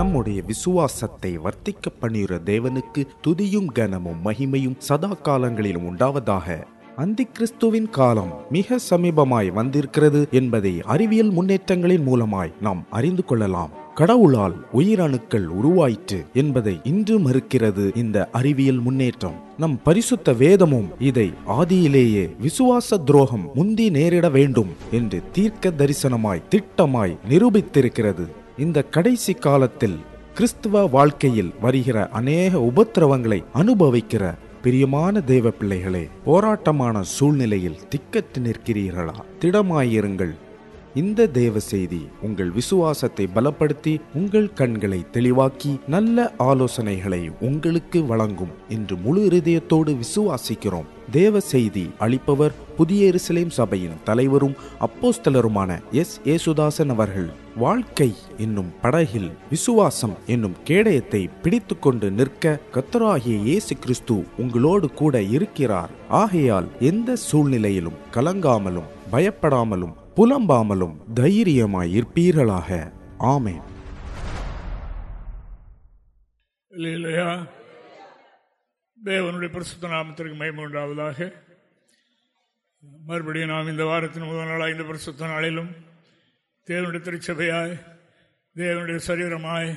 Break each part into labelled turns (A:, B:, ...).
A: நம்முடைய விசுவாசத்தை வர்த்திக்க பண்ணுகிற தேவனுக்கு துதியும் கனமும் மகிமையும் சதா காலங்களிலும் உண்டாவதாக. அந்தி கிறிஸ்துவின் காலம் மிக சமீபமாய் வந்திருக்கிறது என்பதை அறிவியல் முன்னேற்றங்களின் மூலமாய் நாம் அறிந்து கொள்ளலாம். கடவுளால் உயிரணுக்கள் உருவாயிற்று என்பதை இன்று மறுக்கிறது இந்த அறிவியல் முன்னேற்றம். நம் பரிசுத்த வேதமும் இதை ஆதியிலேயே விசுவாச துரோகம் முந்தி நேரிட வேண்டும் என்று தீர்க்க தரிசனமாய் திட்டமாய் நிரூபித்திருக்கிறது. இந்த கடைசி காலத்தில் கிறிஸ்துவ வாழ்க்கையில் வருகிற அநேக உபத்திரவங்களை அனுபவிக்கிற பிரியமான தேவ பிள்ளைகளே போராட்டமான சூழ்நிலையில் திக்கத்து நிற்கிறீர்களா? திடமாயிருங்கள். இந்த தேவ செய்தி உங்கள் விசுவாசத்தை பலப்படுத்தி உங்கள் கண்களை தெளிவாக்கி நல்ல ஆலோசனைகளை உங்களுக்கு வழங்கும் என்று முழு இருதயத்தோடு விசுவாசிக்கிறோம். தேவ செய்தி அளிப்பவர் புதிய எருசலேம் சபையின் தலைவரும் அப்போஸ்தலருமான எஸ். ஏசுதாசன் அவர்கள். வாழ்க்கை என்னும் படகில் விசுவாசம் என்னும் கேடயத்தை பிடித்துக்கொண்டு நிற்க கத்தராகிய இயேசு கிறிஸ்து உங்களோடு கூட இருக்கிறார். ஆகையால் எந்த சூழ்நிலையிலும் கலங்காமலும் பயப்படாமலும் புலம்பாமலும் தைரியமாயிருப்பீர்களாக. ஆமேன்.
B: இல்லையா தேவனுடைய பிரசுத்த நாமத்திற்கு மயம உண்டாவதாக. மறுபடியும் நாம் இந்த வாரத்தின் முதல் நாளாக இந்த பிரசுத்த நாளிலும் தேவனுடைய திருச்சபையாய் தேவனுடைய சரீரமாய்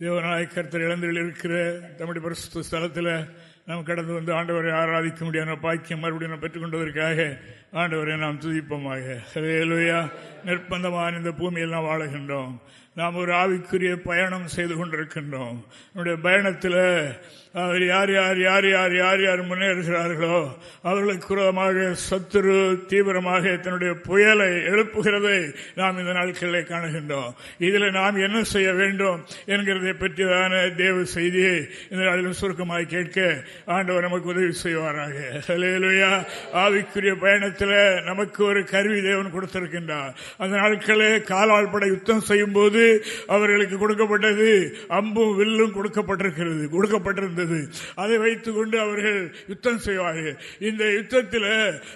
B: தேவனாய் கருத்தர் இழந்தில் இருக்கிற தம்முடைய பிரசுத்த ஸ்தலத்தில் நாம் கடந்து வந்து ஆண்டவரை ஆராதிக்க முடியாத பாக்கியம் மறுபடியும் நாம் பெற்றுக்கொண்டதற்காக ஆண்டவரை நாம் துதிப்போமாக. ஹலேலுயா நிர்பந்தமான இந்த பூமியில் நாம் வாழுகின்றோம். நாம் ஒரு ஆவிக்குரிய பயணம் செய்து கொண்டிருக்கின்றோம். நம்முடைய பயணத்தில் அவர் யார் யார் யார் யார் யார் யார் முன்னேறுகிறார்களோ அவர்களுக்கு குரமாக சத்துரு தீவிரமாக தன்னுடைய புயலை எழுப்புகிறதை நாம் இந்த நாட்களிலே காணுகின்றோம். இதில் நாம் என்ன செய்ய வேண்டும் என்கிறதை பற்றியதான தேவ செய்தியை இந்த நாளிலும் சுருக்கமாக கேட்க ஆண்டவர் நமக்கு உதவி செய்வாராக. ஹலேலுயா ஆவிக்குரிய பயணத்தில் நமக்கு ஒரு கருவி தேவன் கொடுத்திருக்கின்றார். அந்த நாட்களே காலால் படை யுத்தம் செய்யும் போது அவர்களுக்கு கொடுக்கப்பட்டது அம்பும் வில்லும் கொடுக்கப்பட்டிருக்கிறது. கொடுக்கப்பட்டிருந்தது அதை வைத்துக் கொண்டு அவர்கள் யுத்தம் செய்வார்கள். இந்த யுத்தத்தில்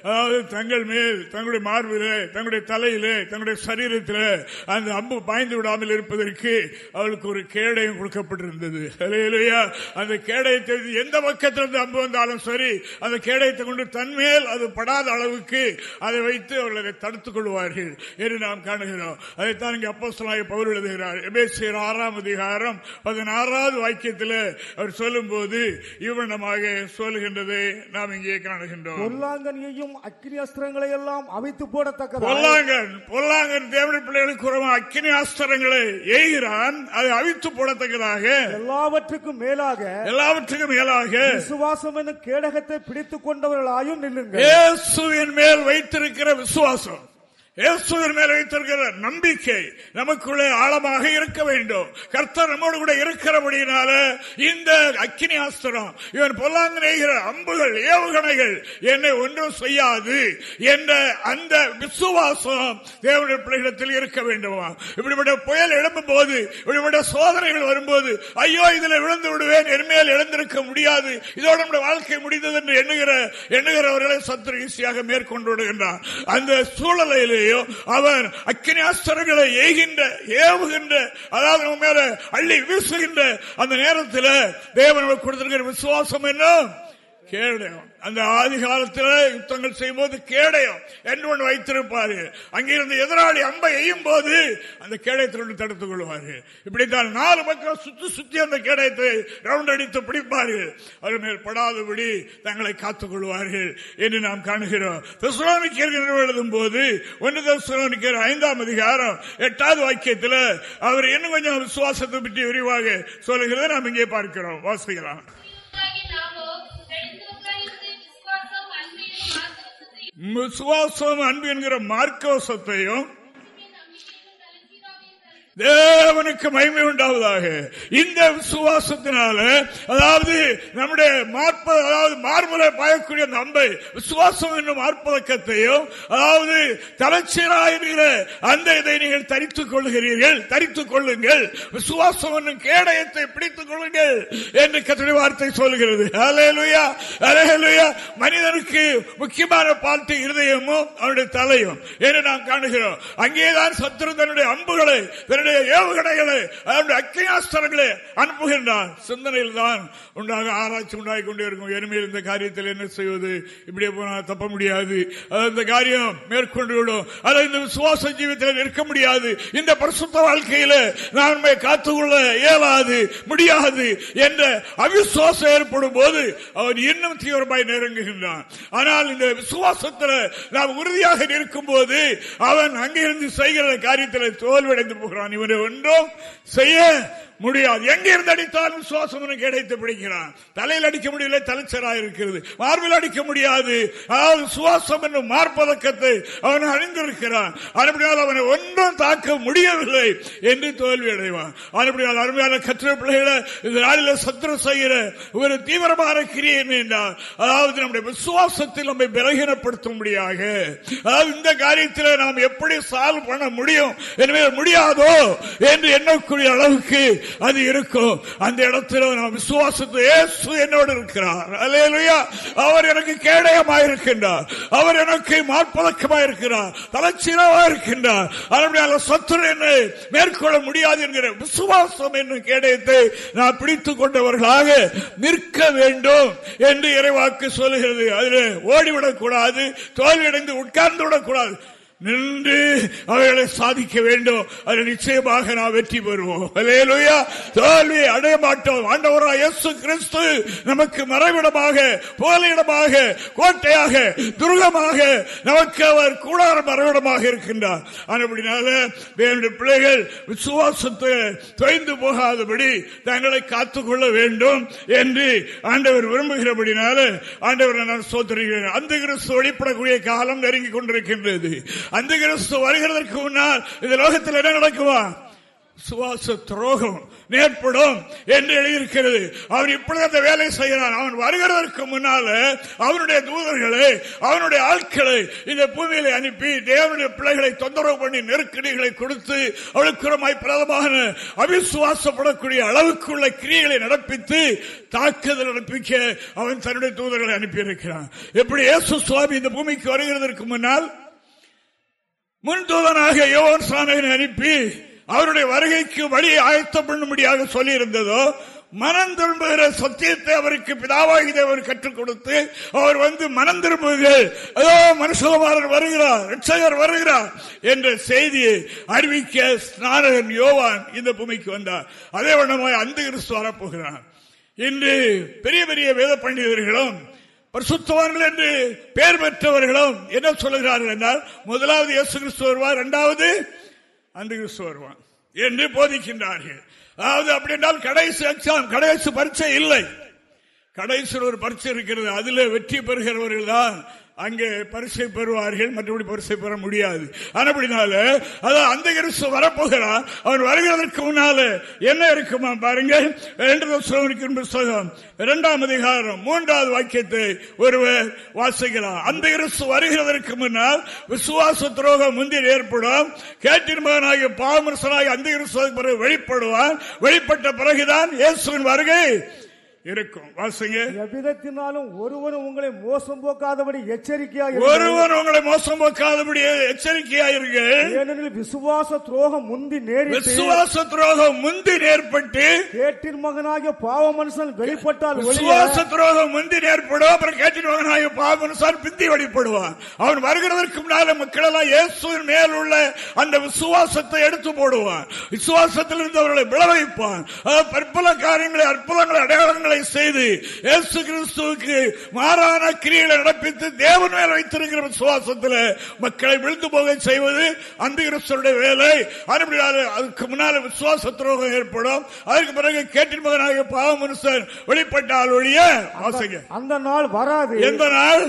B: அதாவது தங்கள் மேல் தங்களுடைய மார்பிலே தங்களுடைய தலையிலே தங்களுடைய சரீரத்தில் அந்த அம்பு பாய்ந்து விடாமல் இருப்பதற்கு அவளுக்கு ஒரு கேடயம் கொடுக்கப்பட்டிருந்தது. அந்த கேடயத்தை எந்த பக்கத்திலிருந்து அம்பு வந்தாலும் சரி அந்த கேடயத்தை கொண்டு தன்மேல் அது படாத அளவுக்கு அதை வைத்து அவர்கள் அதை தடுத்துக் கொள்வார்கள் என்று நாம் காணுகிறோம். அதைத்தான் இங்கே அப்போ சொல்லாய் பவர் எழுதுகிறார். எபேசியர் ஆறாம் அதிகாரம் பதினாறாவது வாக்கியத்தில் அவர் சொல்லும் போது இவ்வளமாக சொல்லுகின்றதை நாம் இங்கே காணுகின்றோம்.
C: பொல்லாங்கனையும் அக்கினி அஸ்திரங்களை எல்லாம் அவித்து போடத்தக்க
B: பொல்லாங்கன் பொல்லாங்கன் தேவடி பிள்ளைகளுக்கு அக்கினி அஸ்திரங்களை எய்கிறான் அதை அவித்து போடத்தக்கதாக.
C: எல்லாவற்றுக்கும் மேலாக
B: எல்லாவற்றுக்கும் மேலாக.
C: விசுவாசம் என்னும் கேடகத்தை பிடித்துக் கொண்டவர்களாயும்
B: நில்லுங்கள். மேல் வைத்திருக்கிற விசுவாசம். இயேசுவின் மேல் வைத்திருக்கிற நம்பிக்கை நமக்குள்ளே ஆழமாக இருக்க வேண்டும். கர்த்தர் நம்மோடு கூட இருக்கிறபடினால இந்த அக்கினி ஆஸ்திரம் இவன் பொல்லாங்க நெய்கிற அம்புகள் ஏவுகணைகள் என்னை ஒன்றும் செய்யாது என்ற அந்த விசுவாசம் தேவனுடைய பிள்ளைகளிடத்தில் இருக்க வேண்டுமா? இப்படிப்பட்ட புயல் எழும்பும் போது இப்படிப்பட்ட சோதனைகள் வரும்போது ஐயோ இதுல விழுந்து விடுவேன் என்மேல் எழுந்திருக்க முடியாது இதோட நம்முடைய வாழ்க்கை முடிந்தது என்று எண்ணுகிற எண்ணுகிறவர்களை சத்துரு ஈஸியாக மேற்கொண்டு விடுகின்றார். அந்த சூழலையிலே மேலேயோ அவர் அக்கினி ஏகின்ற ஏவுகின்ற அதாவது நம்ம மேல அள்ளி வீசுகின்ற அந்த நேரத்தில் தேவன் கொடுத்திருக்கிற விசுவாசம் என்ன? கேள்வி அந்த ஆதி காலத்தில் யுத்தங்கள் செய்யும் போது கேடயம் என்று ஒன்று வைத்திருப்பாரு. அங்கிருந்து எதிராளி அம்பை எய்யும் போது அந்த கேடயத்திலிருந்து தடுத்துக் கொள்வாரு. இப்படித்தான் நாலு மக்கள் சுத்தி சுத்தி அந்த கேடயத்தை ரவுண்ட் அடித்து பிடிப்பாரு. அது மேல் படாதபடி தங்களை காத்துக் கொள்வார்கள் என்று நாம் காணுகிறோம். தெசுலானிக்கர் எழுதும் போது ஒன்று தெசுலானிக்கர் ஐந்தாம் அதிகாரம் எட்டாவது வாக்கியத்தில் அவர் இன்னும் கொஞ்சம் விசுவாசத்தை பற்றி விரிவாக சொல்லுகிறத நாம் இங்கே பார்க்கிறோம். வாசிக்கலாம். விசுவாசம் அன்பு என்கிற மார்க்கவசத்தையும் தேவனுக்கு மகிமை உண்டாவதாக. இந்த விசுவாசத்தினால அதாவது நம்முடைய மார்ப அதாவது மார்பலை பாயக்கூடிய நம்பை விசுவாசம் என்னும் மார்பதக்கத்தையும் அதாவது தலைச்சீராயிருக்கிற அந்த இதை நீங்கள் தரித்துக் கொள்கிறீர்கள் தரித்துக் கொள்ளுங்கள். விசுவாசம் என்னும் கேடயத்தை பிடித்துக் கொள்ளுங்கள் என்று கத்திரி வார்த்தை சொல்கிறது மனிதனுக்கு முக்கியமான பாட்டு இருதயமும் அவனுடைய தலையும் என்று நாம் காணுகிறோம். அங்கேதான் சத்துரு தன்னுடைய அம்புகளை தன்னுடைய ஏவுகணைகளை அவனுடைய அக்கியாஸ்திரங்களை அனுப்புகின்றான். சிந்தனையில் தான் உண்டாக ஆராய்ச்சி உண்டாகி கொண்டே இருக்கும் எருமையில் இந்த காரியத்தில் என்ன செய்வது? இப்படியே போனால் தப்ப முடியாது. இந்த காரியம் மேற்கொண்டு விடும் அதை இந்த விசுவாச ஜீவத்தில் நிற்க முடியாது. இந்த பரிசுத்த வாழ்க்கையில நான் காத்துக்கொள்ள இயலாது முடியாது என்ற அவிசுவாசம் ஏற்படும் போது அவன் இன்னும் தீவிரமாய் நெருங்குகின்றான். ஆனால் இந்த விசுவாசத்தில் நாம் உறுதியாக நிற்கும் போது அவன் அங்கிருந்து செய்கிற காரியத்தில் தோல்வியடைந்து போகிறான். இவனை ஒன்றும் செய்ய முடியாது. எங்கிருந்து அடித்தாலும் சுவாசம் கிடைத்து பிடிக்கிறான். தலையில் அடிக்க முடியல தலைச்சராக இருக்கிறது. மார்பில் அடிக்க முடியாது. அதாவது சுவாசம் என்னும் மார்பதக்கத்தை அவன் அணிந்திருக்கிறான். அதுபடியால் அவனை ஒன்றும் தாக்க முடியவில்லை என்று தோல்வி அடைவான் அதுபடியால் அருமையான கற்ற பிள்ளைகளை இந்த நாளில் சத்திரம் செய்கிற ஒரு தீவிரமான கிரியை என்றால் அதாவது நம்முடைய விசுவாசத்தில் நம்மை பலகீனப்படுத்தும்படியாக அதாவது இந்த காரியத்தில் நாம் எப்படி சால்வ் பண்ண முடியும் எனவே முடியாதோ என்று எண்ணக்கூடிய அளவுக்கு அது இருக்கும். அந்த இடத்துல நான் விசுவாசத்தை என்னோடு இருக்கிறார். அலையலுயா அவர் எனக்கு கேடயமாக இருக்கின்றார் அவர் எனக்கு மாற்பதக்கமாக இருக்கிறார் தலைச்சீரமாக இருக்கின்றார் அதனுடைய சத்துரு என்னை மேற்கொள்ள முடியாது என்கிற விசுவாசம் என்னும் கேடயத்தை நான் பிடித்துக் கொண்டவர்களாக நிற்க வேண்டும் என்று இறைவாக்கு சொல்லுகிறது. அதில் ஓடிவிடக் கூடாது தோல்வியடைந்து உட்கார்ந்து விடக்கூடாது நின்று அவைகளை சாதிக்க வேண்டும். அது நிச்சயமாக நாம் வெற்றி பெறுவோம். தோல்வி அடைய மாட்டோம். ஆண்டவராக இயேசு கிறிஸ்து நமக்கு மறைவிடமாக போலியிடமாக கோட்டையாக துருகமாக நமக்கு அவர் கூடார மறைவிடமாக இருக்கின்றார். அப்படினால வேண்டிய பிள்ளைகள் விசுவாசத்தை தொய்ந்து போகாதபடி தங்களை காத்துக்கொள்ள வேண்டும் என்று ஆண்டவர் விரும்புகிறபடினால ஆண்டவர் நான் சோதரிகிறேன் அந்த கிறிஸ்து வெளிப்படக்கூடிய காலம் நெருங்கி கொண்டிருக்கின்றது. அந்த கிறிஸ்து வருகிறதற்கு முன்னால் இந்த லோகத்தில் என்ன நடக்குமா? சுவாச துரோகம் நேர்படும் என்று எழுதியிருக்கிறது. அவர் இப்பொழுது அந்த வேலை செய்கிறான். அவன் வருகிறதற்கு முன்னால அவனுடைய தூதர்களை அவனுடைய ஆட்களை இந்த பூமியில அனுப்பி தேவனுடைய பிள்ளைகளை தொந்தரவு பண்ணி நெருக்கடிகளை கொடுத்து அவளுக்குறமாய் பிரதமாக அவிசுவாசப்படக்கூடிய அளவுக்குள்ள கிரியைகளை நடப்பித்து தாக்குதல் நடப்பிக்க அவன் தன்னுடைய தூதர்களை அனுப்பியிருக்கிறான். எப்படி இயேசு சுவாமி இந்த பூமிக்கு வருகிறதற்கு முன்னால்? முன்தூதனாக தூதனாக சாமியை அனுப்பி அவருடைய வருகைக்கு வழி ஆயத்தம் பண்ணும்படியாக சொல்லி இருந்ததோ மனம் திரும்புகிற சத்தியத்தை அவருக்கு பிதாவாகி அவர் கற்றுக் கொடுத்து அவர் வந்து மனம் திரும்புகள் ஏதோ மனுஷகுமாரர் வருகிறார் ரட்சகர் வருகிறார் என்ற செய்தியை அறிவிக்க ஸ்நானகன் யோவான் இந்த பூமிக்கு வந்தார். அதே வண்ணமாக அந்த கிறிஸ்து வரப்போகிறார். இன்று பெரிய பெரிய வேத பண்டிதர்களும் பரிசுத்தவான்கள் என்று பெயர் பெற்றவர்களும் என்ன சொல்லுகிறார்கள் என்றால் முதலாவது இயேசு கிறிஸ்து வருவார் இரண்டாவது அன்று கிறிஸ்து வருவான் என்று போதிக்கின்றார்கள். அதாவது அப்படி என்றால் கடைசி எக்ஸாம் கடைசி பரீட்சை இல்லை. கடைசியில் ஒரு பரீட்சை இருக்கிறது அதுல வெற்றி பெறுகிறவர்கள் தான் அங்கே பரிசை பெறுவார்கள் மற்றபடி பரிசை பெற முடியாது. அப்படினால அதான் அந்த கிறிஸ்து வரப்போகிறார் அவர் வருகிறதற்கு முன்னால என்ன இருக்குமா பாருங்கள் புஸ்தகம் இரண்டாம் அதிகாரம் மூன்றாவது வாக்கியத்தை ஒருவர் வாசிக்கிறார் அந்த கிறிஸ்து வருகிறதற்கு முன்னால் விசுவாச துரோகம் முந்தில் ஏற்படும். கேட்டின் மகனாகிய பாமரசனாக அந்த கிறிஸ்து வெளிப்படுவார் வெளிப்பட்ட பிறகுதான் இயேசுவின் வருகை. இருக்கும். வாசிங்க
C: எவ்விதத்தினாலும் ஒருவன் உங்களை மோசம் போக்காதபடி எச்சரிக்கையாக
B: ஒருவன் உங்களை மோசம் போக்காதபடி எச்சரிக்கையாக
C: ஏனெனில் விசுவாச துரோகம் முந்தி நேரி
B: விசுவாச துரோகம் முந்தி நேர்பட்டு
C: கேட்டின் மகனாகிய பாவ மனுஷன் வெளிப்பட்டால்
B: விசுவாச துரோகம் முந்தி நேர்படும் அப்புறம் கேட்டின் மகனாகிய பாவ மனுஷன் பிந்தி வெளிப்படுவான். அவன் வருகிறதற்கு முன்னால மக்கள் எல்லாம் இயேசுவின் மேல் உள்ள அந்த விசுவாசத்தை எடுத்து போடுவான். விசுவாசத்தில் இருந்து அவர்களை விளைவிப்பான். பற்பல காரியங்களை அற்புதங்களை அடையாளங்களை அற்புதங்களை செய்து இயேசு கிறிஸ்துவுக்கு மாறான கிரிகளை நடப்பித்து தேவன் மேல் வைத்திருக்கிற விசுவாசத்தில் மக்களை விழுந்து போக செய்வது அந்த கிறிஸ்துடைய வேலை. அதுக்கு முன்னால விசுவாச துரோகம் ஏற்படும். அதுக்கு பிறகு கேட்டின் மகனாக பாவ மனுஷன் வெளிப்பட்டால் ஒழிய
C: அந்த நாள் வராது.
B: எந்த நாள்?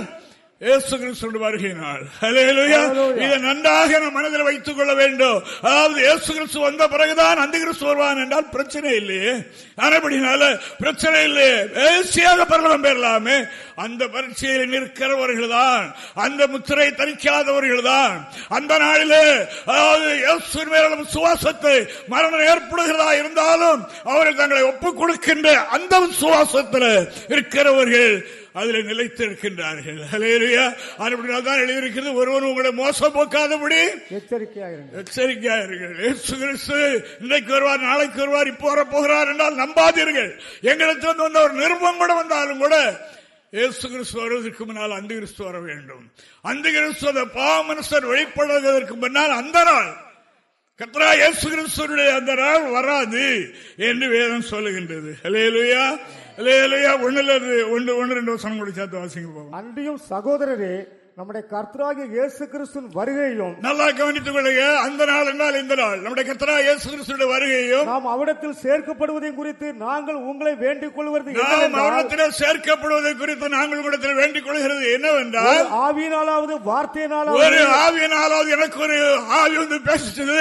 B: ஹalleluya. இதை நன்றாக நம் மனதில் வைத்துக் கொள்ள வேண்டும். அதாவது இயேசு கிறிஸ்து வந்த பிறகுதான் அந்த கிறிஸ்து வருவான் என்றால் பிரச்சனை இல்லையே. ஆனபடினால பிரச்சனை இல்லையே. ஏசியாக பரலம் பெறலாமே. அந்த பரீட்சையில் நிற்கிறவர்கள் தான் அந்த முத்திரை தரிக்காதவர்கள் தான் அந்த நாளிலே அதாவது இயேசு மேலும் சுவாசத்தை மரணம் ஏற்படுகிறதா இருந்தாலும் அவர்கள் தங்களை ஒப்புக் கொடுக்கின்ற அந்த சுவாசத்தில் இருக்கிறவர்கள் அதில் நிலைத்திருக்கின்றார்கள். தான் எழுதியிருக்கிறது ஒருவன் உங்களை மோசம் போக்காதபடி
C: எச்சரிக்கையாயிருங்கள்.
B: இன்றைக்கு வருவார் நாளைக்கு வருவார் இப்போ வர போகிறார் என்றால் நம்பாதீர்கள். எங்களுக்கு வந்து வந்த ஒரு நிருபம் கூட வந்தாலும் கூட இயேசு கிறிஸ்து வருவதற்கு முன்னால் அந்த கிறிஸ்து வர வேண்டும். அந்த கிறிஸ்து பாவ மனுஷர் வெளிப்படுவதற்கு முன்னால் அந்த நாள் கத்ரா இயேசு கிறிஸ்துடைய அந்த நாள் வராது என்று வேதம் சொல்லுகின்றது. அலேலுயா அலேலுயா ஒண்ணுல இருந்து- ஒன்று ஒன்று ரெண்டு வருஷம் கூட சேர்த்து வாசிங்க போவோம்
C: அன்றியும் சகோதரரே நம்முடைய கர்த்தராகிய இயேசு கிறிஸ்துவின் வருகையும்
B: நல்லா கவனித்துக் கொள்ளுங்க. அந்த நாள் என்றால் இந்த நாள். நம்முடைய கத்ரா இயேசு கிறிஸ்துடைய வருகையும்
C: நாம் அவிடத்தில் சேர்க்கப்படுவதையும் குறித்து நாங்கள் உங்களை வேண்டிக் கொள்வது
B: அவரிடத்தில் சேர்க்கப்படுவதை குறித்து நாங்கள் உங்களிடத்தில் வேண்டிக் கொள்கிறது என்னவென்றால்
C: ஒரு ஆவியினாலாவது
B: ஒரு
C: வார்த்தையினாலாவது
B: ஆவியினாலாவது எனக்கு ஒரு ஆவி வந்து பேசிச்சது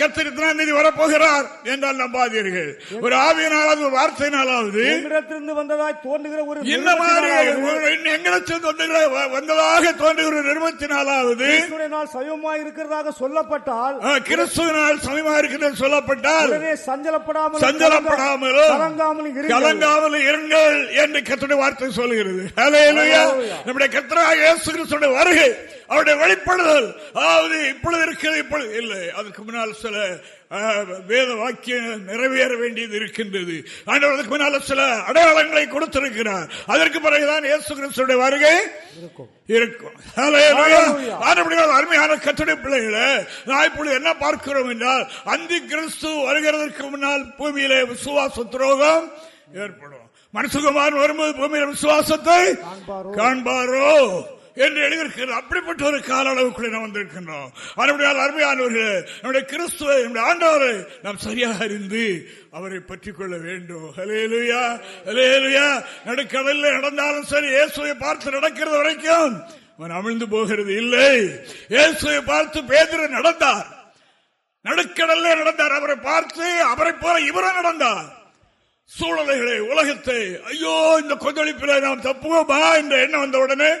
B: கத்திரித்தான் நீதி வரப்போகிறார் என்றால் நம்பாதீர்கள். ஒரு ஆவியினாலாவது ஒரு வார்த்தையினாலாவது
C: எங்களிடத்திலிருந்து வந்ததாய் தோன்றுகிற ஒரு
B: இந்த மாதிரி ஒரு வ- வந்ததாக தோன்றுகிற ஒரு நிறுவத்தினாலாவது
C: கிறிஸ்துவினுடைய நாள் சமயமாய் இருக்கிறதாக சொல்லப்பட்டால்
B: கிறிஸ்துவனால் சமயமா இருக்கிறது சொல்லப்பட்டால்
C: சஞ்சலப்படாமல்
B: சஞ்சலப்படாமலும்
C: கலங்காமல் இருங்கள்.
B: என்று கத்துடைய வார்த்தை சொல்லுகிறது. நம்முடைய கிறிஸ்துடைய வருகை அவருடைய வெளிப்படுதல். அதாவது இப்பொழுது இருக்கிறது இப்பொழுது இல்லை. அதுக்கு முன்னால் சில வேத வாக்கியம் நிறைவேற வேண்டியது இருக்கின்றது. ஆண்டவர் அதுக்கு முன்னால் சில அடையாளங்களை கொடுத்திருக்கிறார். அதற்கு பிறகுதான் இயேசு கிறிஸ்துடைய வருகை இருக்கும். அருமையான கத்துடைய பிள்ளைகளே நான் இப்பொழுது என்ன பார்க்கிறோம் என்றால் அந்தி கிறிஸ்து வருகிறதற்கு முன்னால் பூமியிலே விசுவாச துரோகம் ஏற்படும். மனுஷகுமார் வரும்போது பூமியில விசுவாசத்தை
C: காண்பாரோ?
B: என்று எழுதியிருக்கிறது. அப்படிப்பட்ட ஒரு கால அளவுக்குள்ளே நாம் வந்திருக்கின்றோம். அதனுடைய அருமையானவர்களே நம்முடைய கிறிஸ்துவை நம்முடைய ஆண்டவரை நாம் சரியாக அறிந்து அவரை பற்றிக் கொள்ள வேண்டும். ஹலேலுயா ஹலேலுயா நடுக்கடலில் நடந்தாலும் சரி இயேசுவை பார்த்து நடக்கிறது வரைக்கும் அவன் அமிழ்ந்து போகிறது இல்லை. இயேசுவை பார்த்து பேதிர நடந்தார். நடுக்கடல்ல நடந்தார். அவரை பார்த்து அவரை போல இவரும் நடந்தார். சூழலைகளை உலகத்தை ஐயோ இந்த கொந்தளிப்பில் நாம் தப்புவோமா? என்ற எண்ணம் வந்த உடனே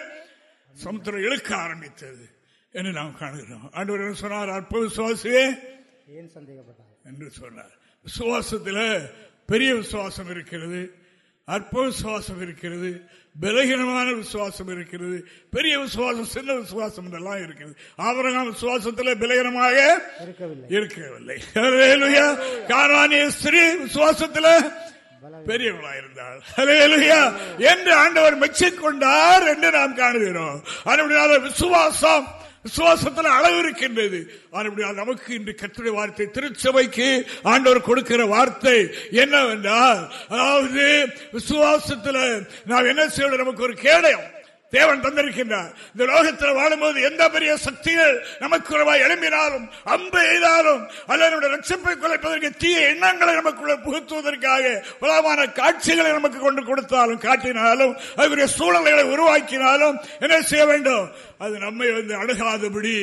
B: சமுத்திரம் இழுக்க ஆரம்பித்தது என்று நாம் காணுகிறோம். ஆண்டவர் சொன்னார்? அற்ப விசுவாசியே
C: ஏன் சந்தேகப்பட்டார்?
B: என்று சொன்னார். விசுவாசத்தில் பெரிய விசுவாசம் இருக்கிறது அற்ப விசுவாசம் இருக்கிறது பலகீனமான விசுவாசம் இருக்கிறது பெரிய விசுவாசம் சின்ன விசுவாசம் என்றெல்லாம் இருக்கிறது. ஆபரகாம் விசுவாசத்தில் பலகீனமாக
C: இருக்கவில்லை.
B: கானானிய ஸ்திரீ விசுவாசத்தில் பெரியவளா இருந்தாள் என்று ஆண்டவர் மெச்சிக்கொண்டார் என்று நாம் காணுகிறோம். அதனுடைய விசுவாசம் விசுவாசத்தில் அளவு இருக்கின்றது. அதுபடியால் நமக்கு இன்று கற்றுடைய வார்த்தை திருச்சபைக்கு ஆண்டவர் கொடுக்கிற வார்த்தை என்னவென்றால் அதாவது விசுவாசத்தில் நாம் என்ன செய்வது நமக்கு ஒரு கேடயம். தேவன் தந்திருக்கின்றார். இந்த லோகத்தில் வாழும்போது எந்த பெரிய சக்திகள் நமக்கு எழும்பினாலும் அம்பு எய்தாலும் அல்லது நம்முடைய ரட்சிப்பை குலைப்பதற்கு தீய எண்ணங்களை நமக்குள்ள புகுத்துவதற்காக உலகமான காட்சிகளை நமக்கு கொண்டு கொடுத்தாலும் காட்டினாலும் அதுக்குரிய சூழல்களை உருவாக்கினாலும் என்ன செய்ய வேண்டும்? அது நம்மை வந்து அணுகாதபடி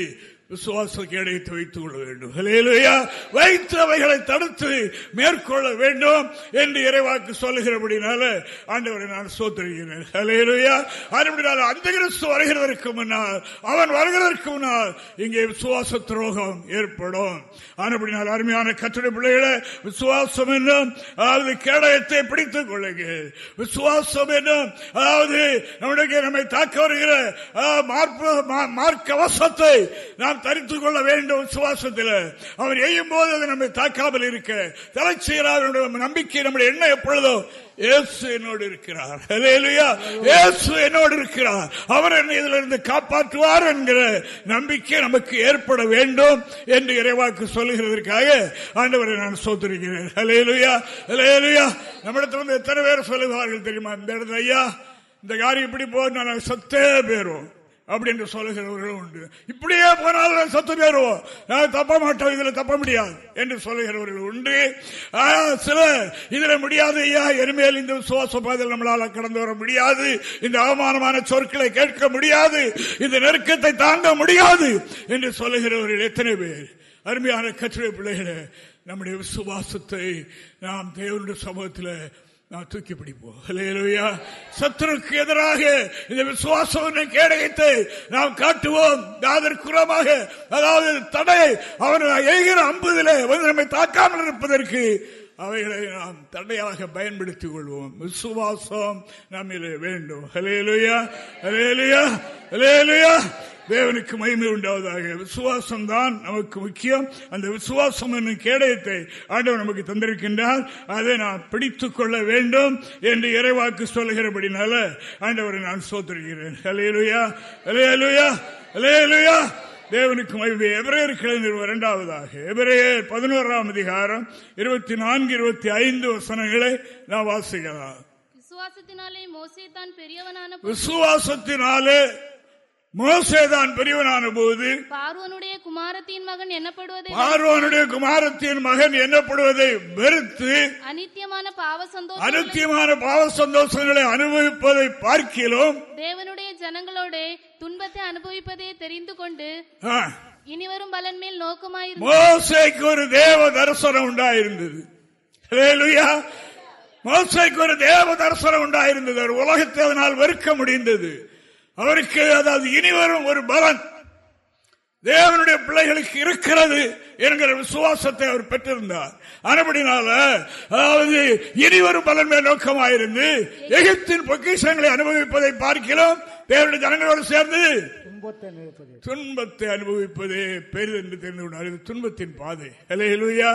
B: விசுவாச கேடயத்தை வைத்துக் கொள்ள வேண்டும் ஹalleluya. வைத்து அவைகளை தடுத்து மேற்கொள்ள வேண்டும் என்று இறைவாக்கு சொல்லுகிறபடினால ஆண்டவரை நான் சோதரிகிறேன் ஹalleluya. அதுபடினால அந்த கிறிஸ்து வருகிறதற்கு முன்னால் அவன் வருகிறதற்கு முன்னால் இங்கே விசுவாச துரோகம் ஏற்படும் ஆனபடினால் அருமையான கற்றுடைய பிள்ளைகளை விசுவாசம் என்னும் அதாவது கேடயத்தை பிடித்துக் கொள்ளுங்கள் விசுவாசம் என்னும் அதாவது நம்முடைய நம்மை தாக்க வருகிற அஹ், மார்பு மா- நாம் தரித்துக் கொள்ள வேண்டும் விசுவாசத்தில் அவர் எய்யும் போது அது நம்மை தாக்காமல் இருக்க. தலைச்சீராக நம்பிக்கை நம்முடைய எண்ணம் எப்பொழுதோ இயேசு என்னோடு இருக்கிறார். இயேசு என்னோடு இருக்கிறார். அவர் என்னை இதிலிருந்து காப்பாற்றுவார் என்கிற நம்பிக்கை நமக்கு ஏற்பட வேண்டும் என்று இறைவாக்கு சொல்லுகிறதற்காக ஆண்டவரை நான் சோதரிக்கிறேன் ஹலேலுயா ஹலேலுயா நம்மிடத்துல வந்து எத்தனை பேர் சொல்லுவார்கள் தெரியுமா? இந்த இடத்துல ஐயா இந்த காரியம் இப்படி போய் நான் சத்தே பேரும். அப்படி என்று சொல்லுகிறவர்களும் உண்டு. இப்படியே போனாலும் சத்து பேருவோம் நான் தப்ப மாட்டோம். இதுல தப்ப முடியாது என்று சொல்லுகிறவர்கள் உண்டு. சிலர் இதுல முடியாது ஐயா. எருமையில் இந்த விசுவாச பாதையில் நம்மளால கடந்து வர முடியாது. இந்த அவமானமான சொற்களை கேட்க முடியாது. இந்த நெருக்கத்தை தாங்க முடியாது என்று சொல்லுகிறவர்கள் எத்தனை பேர். அருமையான கற்றுரை பிள்ளைகளை நம்முடைய விசுவாசத்தை நாம் தேவனுடைய சமூகத்தில் நான் தூக்கி பிடிப்போம் சத்துருக்கு எதிராக இந்த விசுவாசம் கேடயத்தை நாம் காட்டுவோம். அதற்குறமாக அதாவது தடை அவர் எய்கிற அம்புதிலே வந்து நம்மை தாக்காமல் இருப்பதற்கு அவைகளை நாம் தடையாக பயன்படுத்திக் கொள்வோம். விசுவாசம் நம்மிலே வேண்டும். ஹலேலுயா ஹலேலுயா ஹலேலுயா தேவனுக்கு மகிமை உண்டாவதாக. விசுவாசம் தான் நமக்கு முக்கியம். அந்த விசுவாசம் என்னும் கேடயத்தை ஆண்டவர் நமக்கு தந்திருக்கின்றார். அதை நான் பிடித்துக் கொள்ள வேண்டும் என்று இறைவாக்கு சொல்லுகிறபடினால ஆண்டவரை நான் சோத்திருக்கிறேன் ஹலேலுயா ஹலேலுயா ஹலேலுயா தேவனுக்கு மகிழ்வு எவரேர் கிழந்தர் இரண்டாவதாக. எவரேயர் பதினோராம் அதிகாரம் இருபத்தி நான்கு இருபத்தி ஐந்து வசனங்களை நான் வாசிக்கலாம்.
D: விசுவாசத்தினாலே மோசே தான் பெரியவனான
B: விசுவாசத்தினாலே மோசேதான் பெரியவனான போது
D: பார்வனுடைய குமாரத்தின் மகன் என்னப்படுவதை
B: பார்வனுடைய குமாரத்தின் மகன் என்னப்படுவதை வெறுத்து
D: அனித்தியமான பாவ சந்தோஷம்
B: அனித்தியமான பாவ சந்தோஷங்களை அனுபவிப்பதை பார்க்கிலும்
D: தேவனுடைய ஜனங்களோட துன்பத்தை அனுபவிப்பதை தெரிந்து கொண்டு இனிவரும் பலன் மேல் நோக்கமாயிருந்து
B: மோசைக்கு ஒரு தேவ தரிசனம் உண்டாயிருந்தது. மோசைக்கு ஒரு தேவ தரிசனம் உண்டாயிருந்தது. உலகத்தை அதனால் வெறுக்க முடிந்தது. அவருக்கு அதாவது இனிவரும் ஒரு பலன். தேவனுடைய பிள்ளைகளுக்கு இருக்கிறது என்கிற விசுவாசத்தை அவர் பெற்றிருந்தார். அதுபடினால அதாவது இனிவரும் பலன் மேல் நோக்கமாயிருந்து எகிப்தின் பொக்கிஷங்களை அனுபவிப்பதை பார்க்கிறோம். தேவனுடைய ஜனங்களோடு சேர்ந்து துன்பத்தை அனுபவிப்பதே பெரிது என்று தெரிந்து கொண்டார் துன்பத்தின் பாதை. இல்லையா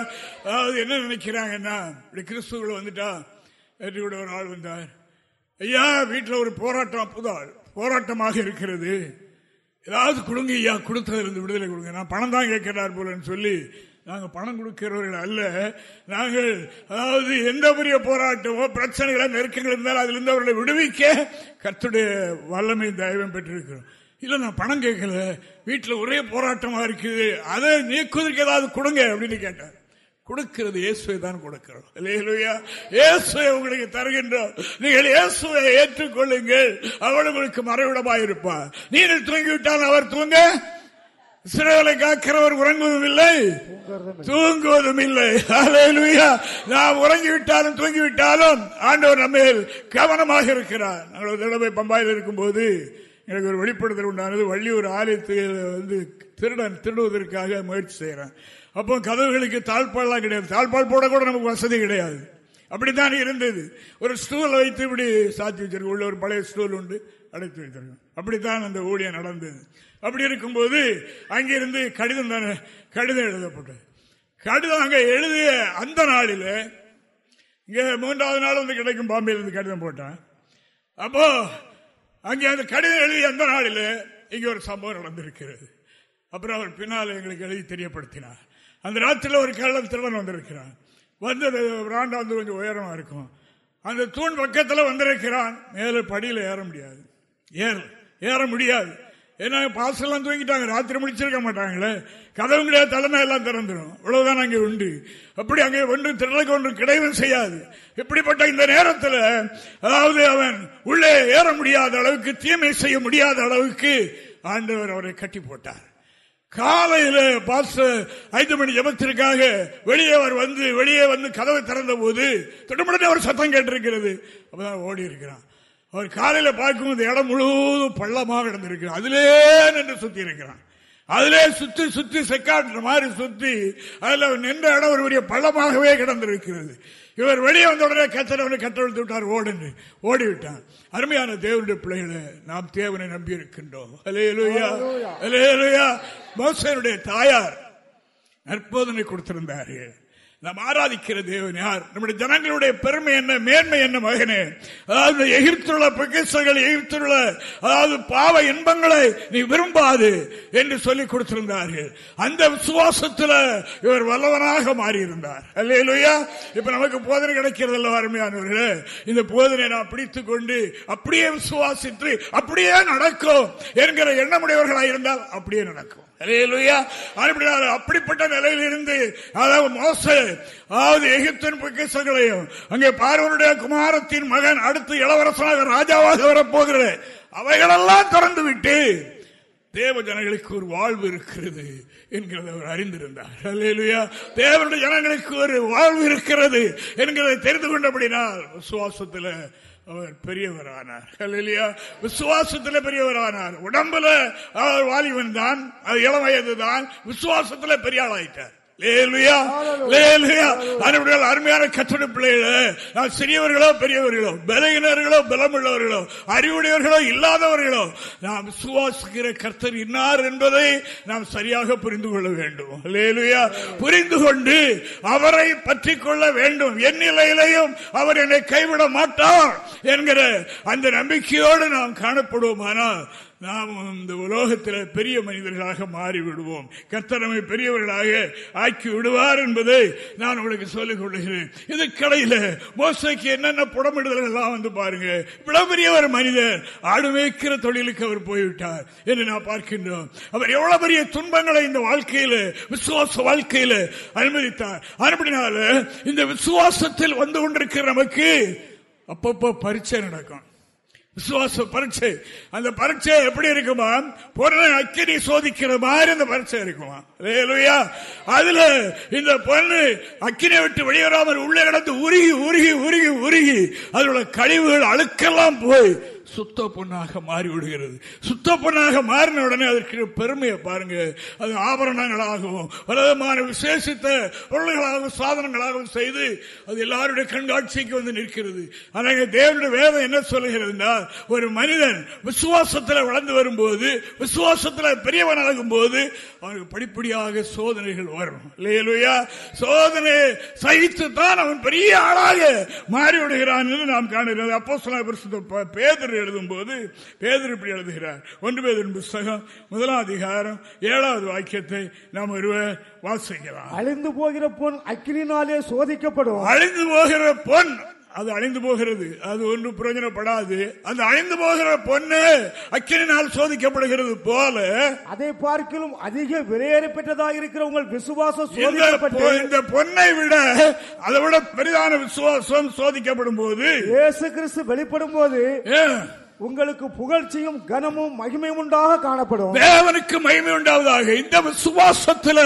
B: அதாவது என்ன நினைக்கிறாங்கன்னா இப்படி கிறிஸ்துவில் வந்துட்டா என்று கூட ஒரு ஆள் வந்தார். ஐயா வீட்டில் ஒரு போராட்டம் புதாள் போராட்டமாக இருக்கிறது. ஏதாவது கொடுங்க ஐயா கொடுத்ததிலிருந்து விடுதலை கொடுங்க. நான் பணம் தான் கேட்கிறார் போலன்னு சொல்லி நாங்கள் பணம் கொடுக்கிறவர்கள் அல்ல. நாங்கள் அதாவது எந்த பெரிய போராட்டமோ பிரச்சனைகளோ நெருக்கங்கள் இருந்தாலும் அதிலிருந்து அவர்களை விடுவிக்க கத்துடைய வல்லமை தயவம் பெற்றிருக்கிறோம். இல்லை நான் பணம் கேட்கல. வீட்டில் ஒரே போராட்டமாக இருக்குது. அதை நீக்குவதற்கு ஏதாவது கொடுங்க அப்படின்னு கேட்டார். கொடுக்கிறது இயேசுவை தான் கொடுக்கிறோம். இயேசுவை உங்களுக்கு தருகின்றோம். நீங்கள் இயேசுவை ஏற்றுக்கொள்ளுங்கள். அவள் உங்களுக்கு மறைவிடமாக இருப்பார் நீங்கள் தூங்கிவிட்டால் அவர் தூங்க? சிறுகளை காக்கிறவர் உறங்குவதும் இல்லை. தூங்குவதும் இல்லை. நாம் உறங்கிவிட்டாலும் தூங்கிவிட்டாலும் ஆண்டவர் நம்ம கவனமாக இருக்கிறார். நாங்கள் ஒரு தடவை பம்பாயில் இருக்கும் போது எனக்கு ஒரு வெளிப்படுத்தல் உண்டானது. வள்ளி ஒரு ஆலயத்தில் வந்து திருடன் திருடுவதற்காக முயற்சி செய்கிறேன். அப்போ கதவுகளுக்கு தாழ்பால்லாம் கிடையாது. தாழ்பால் போட கூட நமக்கு வசதி கிடையாது. அப்படித்தான் இருந்தது. ஒரு ஸ்டூல் வைத்து இப்படி சாத்தி வச்சிருக்க உள்ள ஒரு பழைய ஸ்டூல் உண்டு அடைத்து வைத்திருக்கோம் அப்படித்தான் அந்த ஊழியம் நடந்தது. அப்படி இருக்கும்போது அங்கிருந்து கடிதம் தானே கடிதம் எழுதப்பட்டது. கடிதம் அங்கே எழுதிய அந்த நாளில் இங்கே மூன்றாவது நாள் வந்து கிடைக்கும் பாம்பேலேருந்து கடிதம் போட்டேன். அப்போ அங்கே அந்த கடிதம் எழுதிய அந்த நாளில் இங்கே ஒரு சம்பவம் நடந்திருக்கிறது. அப்புறம் அவர் பின்னால் எங்களுக்கு எழுதி தெரியப்படுத்தினார். அந்த ராத்திரில ஒரு கள்ள திருடன் வந்திருக்கிறான். வந்து ராண்டா வந்து கொஞ்சம் உயரமா இருக்கும். அந்த தூண் பக்கத்தில் வந்திருக்கிறான். மேலே படியில் ஏற முடியாது. ஏற ஏற முடியாது. ஏன்னா பாசெல்லாம் தூங்கிட்டாங்க. ராத்திரி முடிச்சிருக்க மாட்டாங்களே. கதவு கிடையாது தலைமை எல்லாம் திறந்துடும் இவ்வளவுதான் அங்கே உண்டு. அப்படி அங்கே ஒன்று திரளுக்கு ஒன்று கிடையவும் செய்யாது. இப்படிப்பட்ட இந்த நேரத்தில் அதாவது அவன் உள்ளே ஏற முடியாத அளவுக்கு தீமை செய்ய முடியாத அளவுக்கு ஆண்டவர் அவரை கட்டி போட்டார் காலையில பாஸ் ஐந்து மணி ஜபத்திற்காக வெளியே அவர் வந்து வெளியே வந்து கதவை திறந்த போது திட்டமிட்டு அவர் சத்தம் கேட்டிருக்கிறது. அப்பதான் ஓடி இருக்கிறான். அவர் காலையில பார்க்கும் இடம் முழுவதும் பள்ளமாக நடந்திருக்கு அதிலே நின்று சுத்தி இருக்கிறான். அதிலே சுத்தி சுத்தி செக்காட்டுற மாதிரி சுத்தி அதுல நின்ற இடம் ஒரு பெரிய பள்ளமாகவே கிடந்திருக்கிறது. இவர் வெளியே வந்த உடனே கத்தரவனை கட்டவிழ்த்து விட்டார். ஓடுன்னு ஓடிவிட்டான் அருமையான தேவனுடைய பிள்ளைகளை நாம் தேவனை நம்பி இருக்கின்றோம் மோசனுடைய தாயார் நற்போதனை கொடுத்திருந்தார்கள் நாம் ஆராதிக்கிற தேவன் யார்? நம்முடைய ஜனங்களுடைய பெருமை என்ன மேன்மை என்ன மகனே? அதாவது எகிர்த்துள்ள பிரகேசங்கள் எகிர்த்துள்ள அதாவது பாவ இன்பங்களை நீ விரும்பாது என்று சொல்லி கொடுத்திருந்தார்கள். அந்த விசுவாசத்தில் இவர் வல்லவனாக மாறியிருந்தார். அல்லையா இப்ப நமக்கு போதனை கிடைக்கிறது அல்ல அருமையானவர்களே? இந்த போதனை நான் பிடித்துக் கொண்டு அப்படியே விசுவாசித்து அப்படியே நடக்கும் என்கிற எண்ணமுடையவர்களாக இருந்தால் அப்படியே நடக்கும். அப்படிப்பட்ட நிலையில் இருந்து அதாவது மோச அதாவது எகிப்தின் பொக்கிசங்களையும் அங்கே பார்வனுடைய குமாரத்தின் மகன் அடுத்து இளவரசனாக ராஜாவாக வரப்போகிற அவைகளெல்லாம் திறந்து விட்டு தேவ ஜனங்களுக்கு ஒரு வாழ்வு இருக்கிறது என்கிறத அவர் அறிந்திருந்தார். தேவனுடைய ஜனங்களுக்கு ஒரு வாழ்வு இருக்கிறது என்கிறதை தெரிந்து கொண்டபடினால் விசுவாசத்தில் அவர் பெரியவரானார். இல்லையா விசுவாசத்தில் பெரியவரானார். உடம்புல அவர் வாலிபன் தான். அது இளம் வயது தான் விசுவாசத்தில் பெரிய ஆளாயிட்டார். அருமையான கற்றட பிள்ளைகள சிறியவர்களோ பெரியவர்களோ பலகினர்களோ பலமுள்ளவர்களோ அறிவுடையவர்களோ இல்லாதவர்களோ நாம் விசுவாசிக்கிற கர்த்தர் இன்னார் என்பதை நாம் சரியாக புரிந்து கொள்ள வேண்டும். லேலுயா. புரிந்து கொண்டு அவரை பற்றி கொள்ள வேண்டும். என் நிலையிலையும் அவர் என்னை கைவிட மாட்டார் என்கிற அந்த நம்பிக்கையோடு நாம் காணப்படுவோமானால் நாம் இந்த உலோகத்தில் பெரிய மனிதர்களாக மாறிவிடுவோம். கத்தனமை பெரியவர்களாக ஆக்கி விடுவார் என்பதை நான் உங்களுக்கு சொல்லிக் கொள்கிறேன். இது கடையில் மோசைக்கு என்னென்ன புடமிடுதல் எல்லாம் வந்து பாருங்க. இவ்வளவு பெரிய ஒரு மனிதர் ஆடு மேய்க்கிற தொழிலுக்கு அவர் போய்விட்டார் என்று நான் பார்க்கின்றோம். அவர் எவ்வளவு பெரிய துன்பங்களை இந்த வாழ்க்கையில் விசுவாச வாழ்க்கையில் அனுமதித்தார். அப்படினால இந்த விசுவாசத்தில் வந்து கொண்டிருக்கிற நமக்கு அப்பப்போ பரீட்சை நடக்கும். விசுவாச பரீட்சை. அந்த பரீட்சை எப்படி இருக்குமா? பொருளை அக்கினி சோதிக்கிற மாதிரி அந்த பரீட்சை இருக்குமா? அதுல இந்த பொண்ணு அக்கினை விட்டு வெளியேறாமல் உள்ளே கிடந்து உருகி உருகி உருகி உருகி அதோட கழிவுகள் அழுக்கெல்லாம் போய் சுத்த பொண்ணாக மாறி விடுகிறது. சுத்த பொண்ணாக மாறின உடனே அதற்கு பெருமையை பாருங்க. அது ஆபரணங்களாகவும் விதமான விசேஷித்த பொருள்களாகவும் சாதனங்களாகவும் செய்து அது எல்லாருடைய கண்காட்சிக்கு வந்து நிற்கிறது. ஆனால் தேவனுடைய வேதம் என்ன சொல்லுகிறது ஒரு மனிதன் விசுவாசத்தில் வளர்ந்து வரும்போது விசுவாசத்தில் பெரியவனாகும் போது அவனுக்கு படிப்படியாக சோதனைகள் வரும். இல்லையா சோதனை சகித்து தான் அவன் பெரிய ஆளாக மாறிவிடுகிறான் என்று நாம் காணுகிறது அப்போ சொன்ன பேதர் எழுதும் போது பேதர் இப்படி எழுதுகிறார். ஒன்று பேதர் புஸ்தகம் முதலாம் அதிகாரம் ஏழாவது வாக்கியத்தை நாம் ஒருவர் வாசிக்கலாம்.
C: அழிந்து போகிற பொன் அக்கினாலே சோதிக்கப்படும்
B: அழிந்து போகிற பொன் அது அழிந்து போகிறது. அது ஒன்றும் பிரயோஜனப்படாது. அந்த அழிந்து போகிற பொண்ணு அக்கினால் சோதிக்கப்படுகிறது போல
C: அதை பார்க்கலும் அதிக விலையேற பெற்றதாக இருக்கிற உங்கள் விசுவாசம்
B: இந்த பொண்ணை விட அதை விட பெரிதான விசுவாசம் சோதிக்கப்படும் போது
C: இயேசு கிறிஸ்து வெளிப்படும் போது உங்களுக்கு புகழ்ச்சியும் கனமும் மகிமையும் உண்டாக காணப்படும்.
B: தேவனுக்கு மகிமை உண்டாவதாக இந்த விசுவாசத்தில்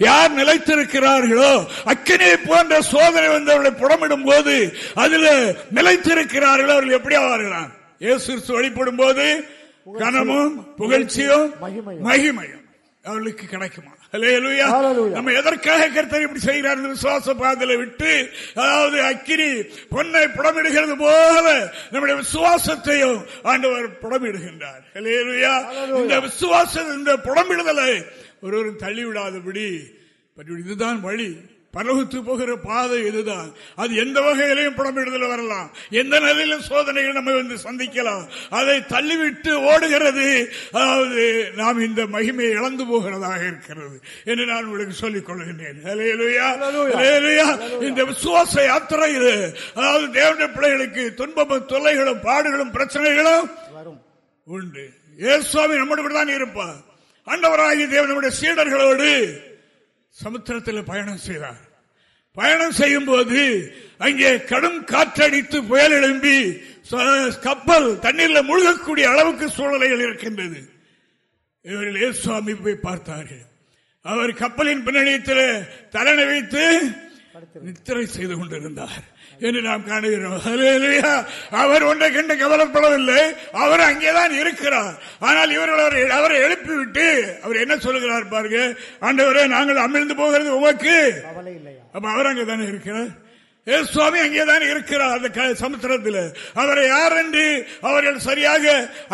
B: யார் நிலைத்திருக்கிறார்களோ அக்கினி போன்ற சோதனை வந்தவர்களை புடமிடும் போது அதில் நிலைத்திருக்கிறார்களோ அவர்கள் எப்படி ஆவார்களாம் இயேசு வழிபடும் போது கனமும் புகழ்ச்சியும் மகிமையும் அவர்களுக்கு கிடைக்குமா? நம்ம எதற்காக கருத்தர் இப்படி செய்கிறார் விசுவாச பாதலை விட்டு அதாவது அக்கினி பொன்னை புடமிடுகிறது போல நம்முடைய விசுவாசத்தையும் ஆண்டவர் புடமிடுகின்றார். இந்த விசுவாசம் இந்த புடமிடுதலை ஒருவரும் தள்ளிவிடாதபடி இதுதான் வழி. பரவத்து போகிற பாதை இதுதான். அது எந்த வகையிலையும் புடமிடுதல் வரலாம். எந்த நிலையிலும் சோதனைகள் நம்ம வந்து சந்திக்கலாம். அதை தள்ளிவிட்டு ஓடுகிறது. அதாவது நாம் இந்த மகிமையை இழந்து போகிறதாக இருக்கிறது என்று நான் உங்களுக்கு சொல்லிக் கொள்கின்றேன். இந்த விசுவாச யாத்திரையில் அதாவது தேவனுடைய பிள்ளைகளுக்கு துன்பமும் தொல்லைகளும் பாடுகளும் பிரச்சனைகளும் உண்டு. ஏசுவாமி நம்மோடு கூட தான் இருப்பார் அண்டவராகி தேவனுடைய சீடர்களோடு சமுத்திரத்தில் பயணம் செய்தார். பயணம் செய்யும் போது அங்கே கடும் காற்றடித்து புயல் எழும்பி கப்பல் தண்ணீரில் முழுகக்கூடிய அளவுக்கு சூழ்நிலைகள் இருக்கின்றது. இவர்கள் ஏசுவாமி போய் பார்த்தார்கள். அவர் கப்பலின் பின்னணியத்தில் தலைமை வைத்து நித்திரை செய்து கொண்டிருந்தார். என்று நாம் காணுகிறோம். அவர் ஒன்றை கண்டு கவலைப்படவில்லை. அவர் அங்கேதான் இருக்கிறார். ஆனால் இவர்கள் அவரை எழுப்பிவிட்டு அவர் என்ன சொல்லுகிறார் பாருங்க. ஆண்டவரே நாங்கள் அமிழ்ந்து போகிறது உமக்கு. அப்ப அவர் அங்கே தானே இருக்கிறார்? சுவாமி அங்கேதான் இருக்கிறார் அந்த சமுத்திரத்தில். அவரை யார் என்று அவர்கள் சரியாக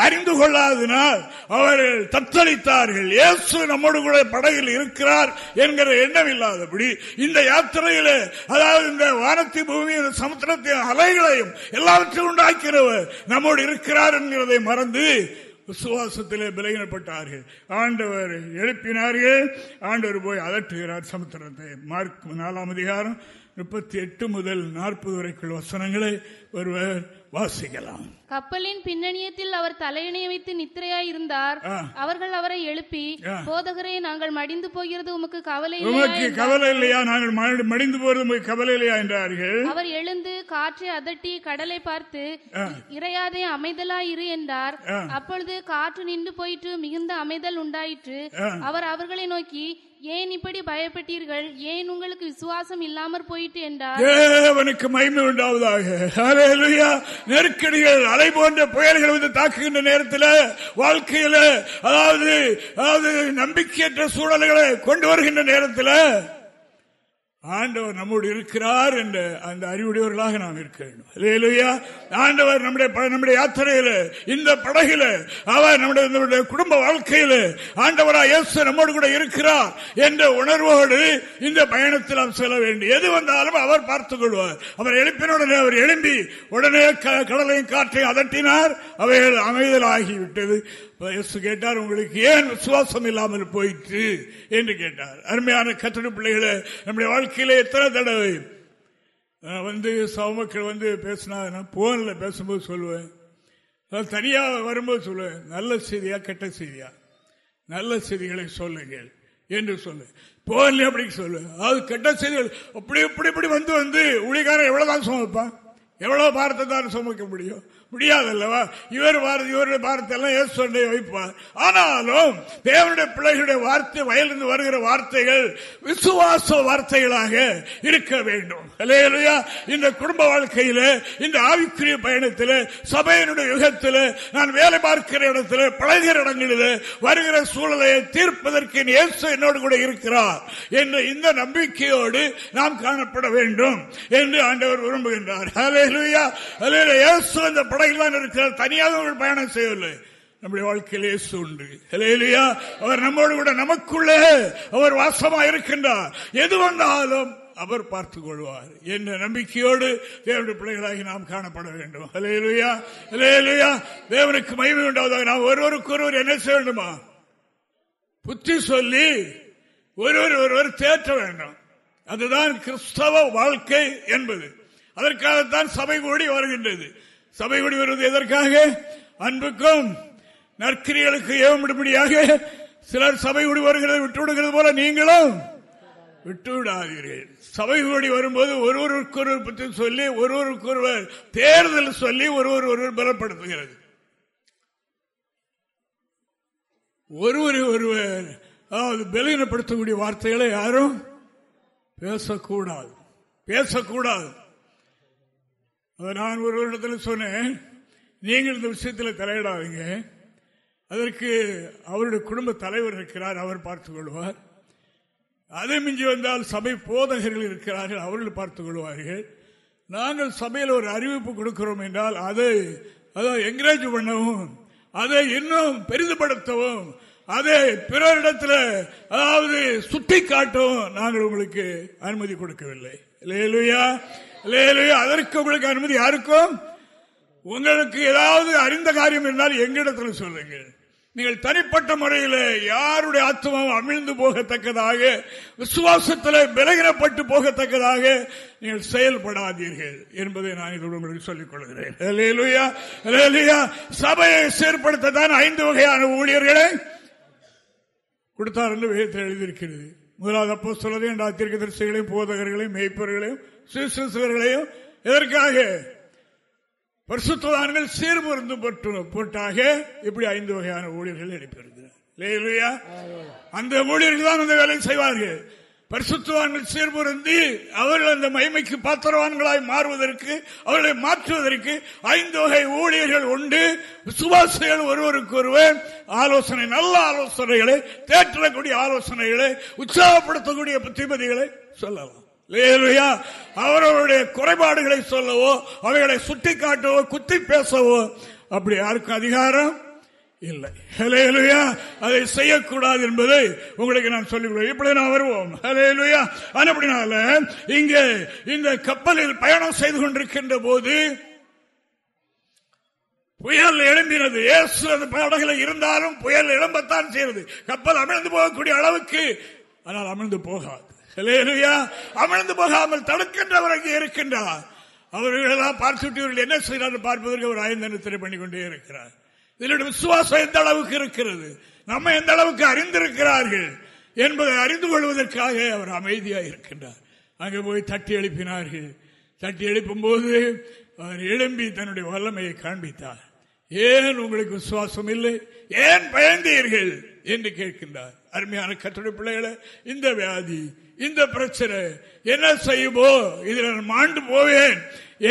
B: அறிந்து கொள்ளாதனால் அவர்கள் தத்தளித்தார்கள். இயேசு நம்மோடு கூட படகில் இருக்கிறார் என்கிற எண்ணம் இல்லாதபடி இந்த யாத்திரையில அதாவது இந்த வானத்தி பூமி சமுத்திரத்தின் அலைகளையும் எல்லாவற்றையும் உண்டாக்கிறவர் நம்மோடு இருக்கிறார் என்கிறதை மறந்து விசுவாசத்திலே விலகினப்பட்டார்கள் ஆண்டவர் எழுப்பினார்கள். ஆண்டவர் போய் அதட்டுகிறார் சமுத்திரத்தை. மார்க் நாலாம் அதிகாரம் முப்பத்தி எட்டு முதல் நாற்பது வரைக்குள் வசனங்களை ஒருவர் வாசிக்கலாம்.
D: கப்பலின் பின்னணியத்தில் அவர் தலையணைய வைத்து நித்திரையாய் இருந்தார் அவர்கள் அவரை எழுப்பி போதகரே நாங்கள் மடிந்து போகிறது உமக்கு கவலை
B: உமக்கு கவலை இல்லையா? நாங்கள் மடிந்து போறது உமக்கு கவலை இல்லையா? என்றார்கள்.
D: அவர் எழுந்து காற்றை அதட்டி கடலை பார்த்து இறையாதே அமைதலாய் இரு என்றார் அப்பொழுது காற்று நின்று போயிட்டு மிகுந்த அமைதல் உண்டாயிற்று. அவர் அவர்களை நோக்கி ஏன் இப்படி பயப்பட்டீர்கள்? ஏன் உங்களுக்கு விசுவாசம் இல்லாமற் போயிட்டு என்றார்?
B: தேவனுக்கு மகிமை உண்டாவதாக. நெருக்கடிகள் அலை போன்ற புயல்கள் வந்து தாக்குகின்ற நேரத்தில் வாழ்க்கையில அதாவது அதாவது நம்பிக்கையற்ற சூழல்களை கொண்டு வருகின்ற நேரத்தில் ஆண்டவர் நம்மோடு இருக்கிறார் என்ற அந்த அறிவுடையவர்களாக நாம் இருக்க வேண்டும். ஆண்டவர் நம்முடைய நம்முடைய யாத்திரையில இந்த படகில அவர் நம்முடைய குடும்ப வாழ்க்கையில ஆண்டவரா இயேசு நம்மோடு கூட இருக்கிறார் என்ற உணர்வோடு இந்த பயணத்தில் நாம் செல்ல வேண்டும். எது வந்தாலும் அவர் பார்த்துக் கொள்வார். அவர் எழுப்பினுடனே அவர் எழும்பி உடனே கடலையும் காற்றையும் அதட்டினார். அவைகள் அமைதலாகிவிட்டது. கேட்டார் உங்களுக்கு ஏன் விசுவாசம் இல்லாமல் போயிற்று? என்று கேட்டார். அருமையான கத்தடி பிள்ளைகளை நம்முடைய வாழ்க்கையில எத்தனை தடவை வந்து சவமக்கள் வந்து பேசினா போன்ல பேசும்போது சொல்லுவேன். தனியாக வரும்போது சொல்லுவேன் நல்ல செய்தியா கெட்ட செய்தியா? நல்ல செய்திகளை சொல்லுங்கள் என்று சொல்லு போன்ல அப்படி சொல்லு அது கெட்ட செய்திகள் அப்படி இப்படி இப்படி வந்து வந்து உளிகாரன் எவ்வளவுதான் சுமப்பான்? எவ்வளவு பாரத்தை தான் சுமக்க முடியும்? முடியாதல்லவா? இவர் பாரதி இவருடைய வார்த்தையெல்லாம் எல்லாம் ஏசுவண்டை வைப்பார் ஆனாலும் தேவனுடைய பிள்ளைகளுடைய வார்த்தை வயலிருந்து வருகிற வார்த்தைகள் விசுவாச வார்த்தைகளாக இருக்க வேண்டும். இந்த குடும்ப வாழ்க்கையில இந்த ஆவிக்குரிய பயணத்தில் சபையினுடைய யுகத்தில் நான் வேலை பார்க்கிற இடத்துல பழகிற இடங்களில் வருகிற சூழலை தீர்ப்பதற்கு இயேசு என்னோடு கூட இருக்கிறார் என்ற இந்த நம்பிக்கையோடு நாம் காணப்பட வேண்டும் என்று ஆண்டவர் விரும்புகின்றார். படகில் தான் இருக்கிறார். தனியாக அவர்கள் பயணம் செய்யவில்லை. நம்முடைய வாழ்க்கையிலே உண்டு. அவர் நம்மோடு கூட நமக்குள்ளே அவர் வாசமா இருக்கின்றார். எது வந்தாலும் அவர் பார்த்துக் கொள்வார் என்ற நம்பிக்கையோடு தேவனுடைய பிள்ளைகளாகி நாம் காணப்பட வேண்டும். அலையலுயா அலையலுயா தேவனுக்கு மகிமை உண்டாவதாக நாம் ஒருவருக்கு ஒருவர் என்ன செய்ய வேண்டுமா? புத்தி சொல்லி ஒருவர் ஒருவர் தேற்ற வேண்டும். அதுதான் கிறிஸ்தவ வாழ்க்கை என்பது. அதற்காகத்தான் சபை கூடி வருகின்றது. சபை கூடி வருவது எதற்காக? அன்புக்கும் நற்கிரிகளுக்கு ஏவமிடும்படியாக சிலர் சபை கூடி வருகிறதை விட்டு விடுகிறது போல நீங்களும் விட்டு விடாதீர்கள் சபை கூடி வரும்போது ஒருவருக்கொருவர் பற்றி சொல்லி ஒருவருக்கொருவர் தேர்தல் சொல்லி ஒருவர் ஒருவர் பலப்படுத்துகிறது. ஒருவரை ஒருவர் அதாவது பலகீனப்படுத்தக்கூடிய வார்த்தைகளை யாரும் பேசக்கூடாது. பேசக்கூடாது. நான் ஒரு இடத்துல சொன்னேன். நீங்கள் இந்த விஷயத்தில் தலையிடாதீங்க. அதற்கு அவருடைய குடும்ப தலைவர் இருக்கிறார் அவர் பார்த்துக் கொள்வார். அதை மிஞ்சி வந்தால் சபை போதகர்கள் இருக்கிறார்கள் அவர்கள் பார்த்துக் கொள்வார்கள். நாங்கள் சபையில் ஒரு அறிவிப்பு கொடுக்கிறோம் என்றால் அதை அதை என்கரேஜ் பண்ணவும் அதை இன்னும் பெரிதுபடுத்தவும் அதை பிறரிடத்தில் அதாவது சுட்டி காட்டவும் நாங்கள் உங்களுக்கு அனுமதி கொடுக்கவில்லை. இல்லையா அதற்கு உங்களுக்கு அனுமதி யாருக்கும்? உங்களுக்கு ஏதாவது அறிந்த காரியம் இருந்தால் எங்கிடத்தில் சொல்லுங்கள். நீங்கள் தனிப்பட்ட முறையில் யாருடைய ஆத்மாவும் அமிழ்ந்து போகத்தக்கதாக விசுவாசத்தில் விலகினப்பட்டு போகத்தக்கதாக நீங்கள் செயல்படாதீர்கள் என்பதை நான் இதோடு உங்களுக்கு சொல்லிக் கொள்கிறேன். சபையை செயற்படுத்தத்தான் ஐந்து வகையான ஊழியர்களை கொடுத்தார் என்று வேதத்தில் எழுதியிருக்கிறது. முதலாவது அப்போ சொல்றது என்ற அத்திரிக்க தரிசிகளையும் போதகர்களையும் மெய்ப்பர்களையும் சுவிசேஷகர்களையும் எதற்காக? பரிசுத்தவான்கள் சீர்மருந்து போட்டாக இப்படி ஐந்து வகையான ஊழியர்கள் எழுப்பியிருக்கிறார் அந்த ஊழியர்கள் தான் அந்த வேலையை செய்வார்கள். பரிசுத்தவான்கள் சீர்புருந்தி அவர்கள் அந்த மகிமைக்கு பாத்திரவான்களாய் மாறுவதற்கு அவர்களை மாற்றுவதற்கு ஐந்து வகை ஊழியர்கள் உண்டு. சுபாசைகள் ஒருவருக்கு ஒருவர் ஆலோசனை நல்ல ஆலோசனைகளை தேற்றக்கூடிய ஆலோசனைகளை உற்சாகப்படுத்தக்கூடிய புத்திமதிகளை சொல்லலாம். அவரவருடைய குறைபாடுகளை சொல்லவோ அவைகளை சுட்டி காட்டவோ குத்தி பேசவோ அப்படி யாருக்கும் அதிகாரம்? இல்லை. ஹலேலுயா அதை செய்யக்கூடாது என்பதை உங்களுக்கு நான் சொல்லிவிடுவேன் இப்படி நான் வருவோம். ஹலேலுயா அப்படினால இங்கே இந்த கப்பலில் பயணம் செய்து கொண்டிருக்கின்ற போது புயல் எழும்பினது. ஏசு அந்த படகுல இருந்தாலும் புயல் எழும்பத்தான் செய்யறது கப்பல் அமிழ்ந்து போகக்கூடிய அளவுக்கு ஆனால் அமிழ்ந்து போகாது. அமிழ்ந்து போகாமல் தடுக்கின்றவர் அங்கே இருக்கின்றார். அவர்களெல்லாம் பார்த்துட்டு என்ன செய்கிறார் பார்ப்பதற்கு அவர் ஆயந்தனத்தை பண்ணிக்கொண்டே இருக்கிறார். இதனுடைய விசுவாசம் எந்த அளவுக்கு இருக்கிறது? நம்ம எந்த அளவுக்கு அறிந்திருக்கிறார்கள் என்பதை அறிந்து கொள்வதற்காக அவர் அமைதியாக இருக்கின்றார். அங்கே போய் தட்டி எழுப்பினார்கள். தட்டி எழுப்பும் போது அவர் எழும்பி தன்னுடைய வல்லமையை காண்பித்தார். ஏன் உங்களுக்கு விசுவாசம் இல்லை? ஏன் பயந்தீர்கள்? என்று கேட்கின்றார். அருமையான கட்டுரை பிள்ளைகளை இந்த வியாதி இந்த பிரச்சனை என்ன செய்யுமோ இதில் நான் மாண்டு போவேன்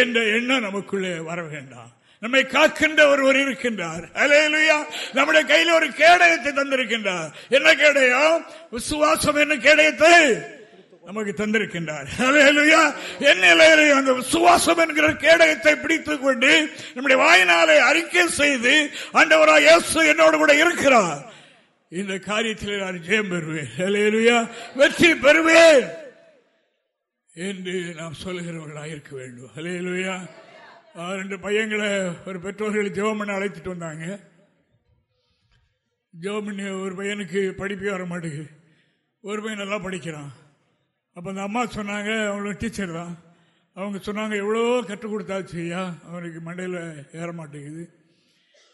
B: என்ற எண்ணம் நமக்குள்ளே வர வேண்டாம். நம்மை காக்கின்ற ஒருவர் இருக்கின்றார். அலையலுயா நம்முடைய கையில் ஒரு கேடயத்தை தந்திருக்கின்றார். என்ன கேடயம்? விசுவாசம் என்ன கேடயத்தை? நமக்கு தந்திருக்கின்றார். என்ன அந்த விசுவாசம் என்கிற கேடயத்தை பிடித்துக் கொண்டு நம்முடைய வாயினாலே அறிக்கை செய்து அண்டவராக இயேசு என்னோடு கூட இருக்கிறார். இந்த காரியத்தில் நான் ஜெயம் பெறுவேன். வெற்றி பெறுவேன். என்று நாம் சொல்லுகிறவர்களாக இருக்க வேண்டும். அலையலுயா ரெண்டு பையங்களை ஒரு பெற்றோர்கள் ஜெபம் பண்ண அழைத்துட்டு வந்தாங்க. ஜெபம் பண்ணி ஒரு பையனுக்கு படிப்பே வர மாட்டேங்குது ஒரு பையன் நல்லா படிக்கிறான். அப்போ அந்த அம்மா சொன்னாங்க அவங்களோட டீச்சர் தான். அவங்க சொன்னாங்க எவ்வளோ கற்றுக் கொடுத்தாச்சு ஐயா. அவனுக்கு மண்டையில் ஏற மாட்டேங்குது.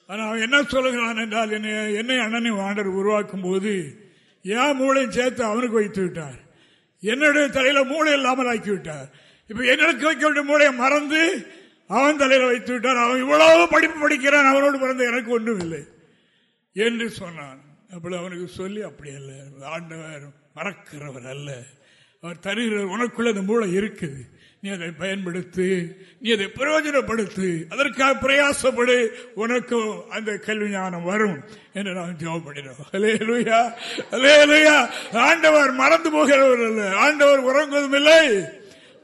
B: ஆனால் அவன் என்ன சொல்லுகிறான் என்றால் என்னை என்னை அண்ணனை ஆண்டர் உருவாக்கும் போது ஏன் மூளையும் சேர்த்து அவனுக்கு வைத்து விட்டார். என்னுடைய தலையில மூளை இல்லாமல் ஆக்கி விட்டார் இப்ப என்னுக்கு வைக்க வேண்டிய மூளையை மறந்து அவன் தலையில வைத்து விட்டார். அவன் இவ்வளவு படிப்பு படிக்கிறான் அவனோடு பிறந்த எனக்கு ஒன்றும் இல்லை என்று சொன்னான். அப்படி அவனுக்கு சொல்லி அப்படி அல்ல. ஆண்டவர் மறக்கிறவர் அல்ல. அவர் தருகிறவர் உனக்குள்ள அந்த மூளை இருக்குது. நீ அதை பயன்படுத்து நீ அதை பிரயோஜனப்படுத்து அதற்காக பிரயாசப்படு உனக்கும் அந்த கல்வி ஞானம் வரும் என்று நாம் ஜெபப்படுகிறோம். ஆண்டவர் மறந்து போகிறவர் அல்ல. ஆண்டவர் உறங்குவதும் இல்லை.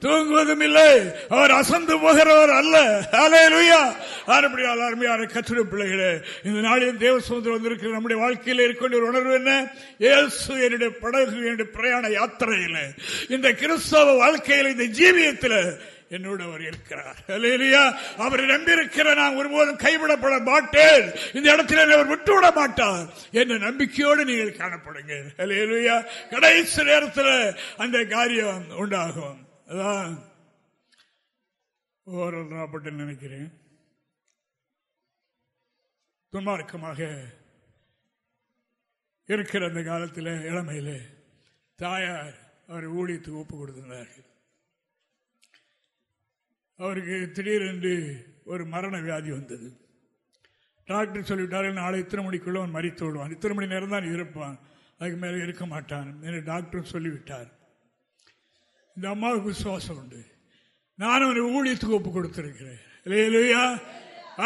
B: தூங்குவதும் இல்லை. அவர் அசந்து போகிறவர் அல்ல. அப்படியால் அருமையான கற்றுரை பிள்ளைகளே இந்த நாளில் தேவ சுதந்திரம் வந்திருக்கிற நம்முடைய வாழ்க்கையில் இருக்கின்ற உணர்வு என்ன? இயேசு என்னுடைய படகு என்னுடைய பிரயாண யாத்திரையில் இந்த கிறிஸ்தவ வாழ்க்கையில் இந்த ஜீவியத்தில் என்னோடு அவர் இருக்கிறார். அவரை நம்பியிருக்கிற நான் ஒருபோதும் கைவிடப்பட மாட்டேன். இந்த இடத்துல அவர் விட்டுவிட மாட்டார். என்ற நம்பிக்கையோடு நீங்கள் காணப்படுங்க கடைசி நேரத்தில் அந்த காரியம் உண்டாகும். அதான் ஓரல் நினைக்கிறேன். துன்மார்க்கமாக இருக்கிற அந்த காலத்தில் இளமையில் தாயார் அவர் ஊழியத்துக்கு ஒப்பு கொடுத்திருந்தார்கள். அவருக்கு திடீரென்று ஒரு மரண வியாதி வந்தது. டாக்டர் சொல்லிவிட்டார்கள் நாளை இத்தனை மணிக்குள்ள அவன் மறித்து விடுவான். இத்தனை மணி நேரம் தான் இருப்பான். அதுக்கு மேலே இருக்க மாட்டான் என்று டாக்டரும் சொல்லிவிட்டார். இந்த அம்மாவுக்கு விசுவாசம் உண்டு. நான் அவனை ஊழியத்துக்கு ஒப்பு கொடுத்திருக்கிறேன். இல்லையா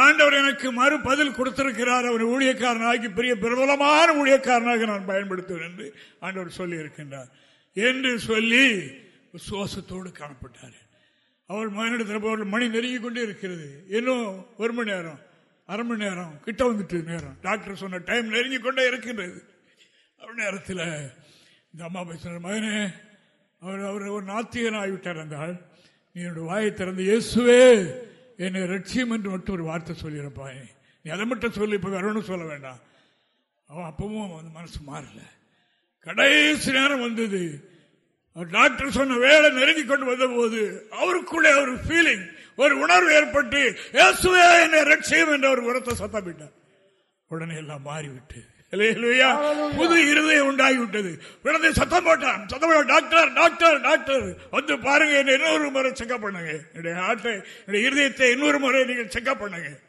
B: ஆண்டவர் எனக்கு மறு பதில் கொடுத்திருக்கிறார். அவர் ஊழியக்காரனாகி பெரிய பிரபலமான ஊழியக்காரனாக நான் பயன்படுத்துவேன் என்று ஆண்டவர் சொல்லி இருக்கின்றார் என்று சொல்லி விசுவாசத்தோடு காணப்பட்டார். அவர் மகனிடத்தில் மணி நெருங்கி கொண்டே இருக்கிறது. இன்னும் ஒரு மணி நேரம் அரை மணி நேரம் கிட்ட வந்துட்டு நேரம். டாக்டர் சொன்ன டைம் நெருங்கி கொண்டே இருக்கின்றது. அவர் நேரத்தில் இந்த அம்மா பேசுற மகனே அவர் அவர் ஒரு நாத்திகன் ஆகிவிட்டார் என்றால் நீ என்னோட வாயை திறந்து இயேசுவே என்னை ரட்சியம் என்று மட்டும் ஒரு வார்த்தை சொல்லியிருப்பாய் நீ. அதை மட்டும் சொல்லி இப்போ வரணும்னு சொல்ல வேண்டாம். அவன் அப்பவும் வந்து மனசு மாறல. கடைசி நேரம் வந்தது. டாக்டர் சொன்ன வேலை நெருங்கி கொண்டு வந்த போது அவருக்குள்ளே ஒரு ஃபீலிங் ஒரு உணர்வு ஏற்பட்டு இயேசுவே என்னை ரட்சியம் என்ற ஒரு உரத்தை சத்தமிட்டார் உடனே எல்லாம் மாறிவிட்டு புது இருதயம் உண்டாகிவிட்டது. குழந்தை சத்தம் போட்டான். சத்தம் டாக்டர் டாக்டர் டாக்டர். வந்து பாருங்க இன்னொரு முறை செக்அப் பண்ணுங்க. என்னுடைய ஹார்ட்டை என்னுடைய இருதயத்தை இன்னொரு முறை நீங்க செக்அப் பண்ணுங்க.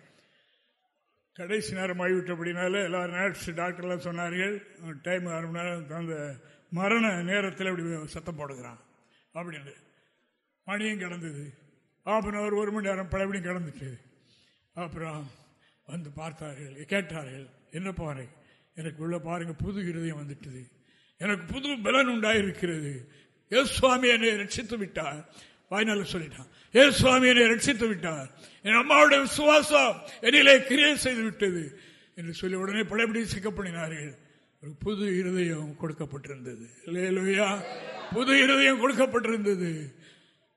B: கடைசி நேரம் ஆகிவிட்டபடினால எல்லாரும் நர்ஸ் டாக்டர்லாம் சொன்னார்கள். டைம் அரை மணி நேரம் அந்த மரண நேரத்தில் இப்படி சத்தம் போடுகிறான். அப்படின்னு. மணியும் கிடந்தது. அப்புறம் ஒரு ஒரு மணி நேரம் பழபடியும் கிடந்துச்சு. அப்புறம் வந்து பார்த்தார்கள் கேட்டார்கள் என்ன பாரு எனக்கு உள்ள பாருங்க புது இருதயம் வந்துட்டது. எனக்கு புது பலன் உண்டாயிருக்கிறது. ஏ சுவாமி என்னை ரட்சித்து விட்டார். வாய்நாள் சொல்லிட்டான். ஏ சுவாமி என்னை ரட்சித்து விட்டார். என் அம்மாவுடைய விசுவாசம் என்னிலே கிரியை செய்து விட்டது என்று சொல்லி உடனே பழையபடி சிக்கப்படினார்கள் ஒரு புது இருதயம் கொடுக்கப்பட்டிருந்தது. இல்லையா புது இருதயம் கொடுக்கப்பட்டிருந்தது.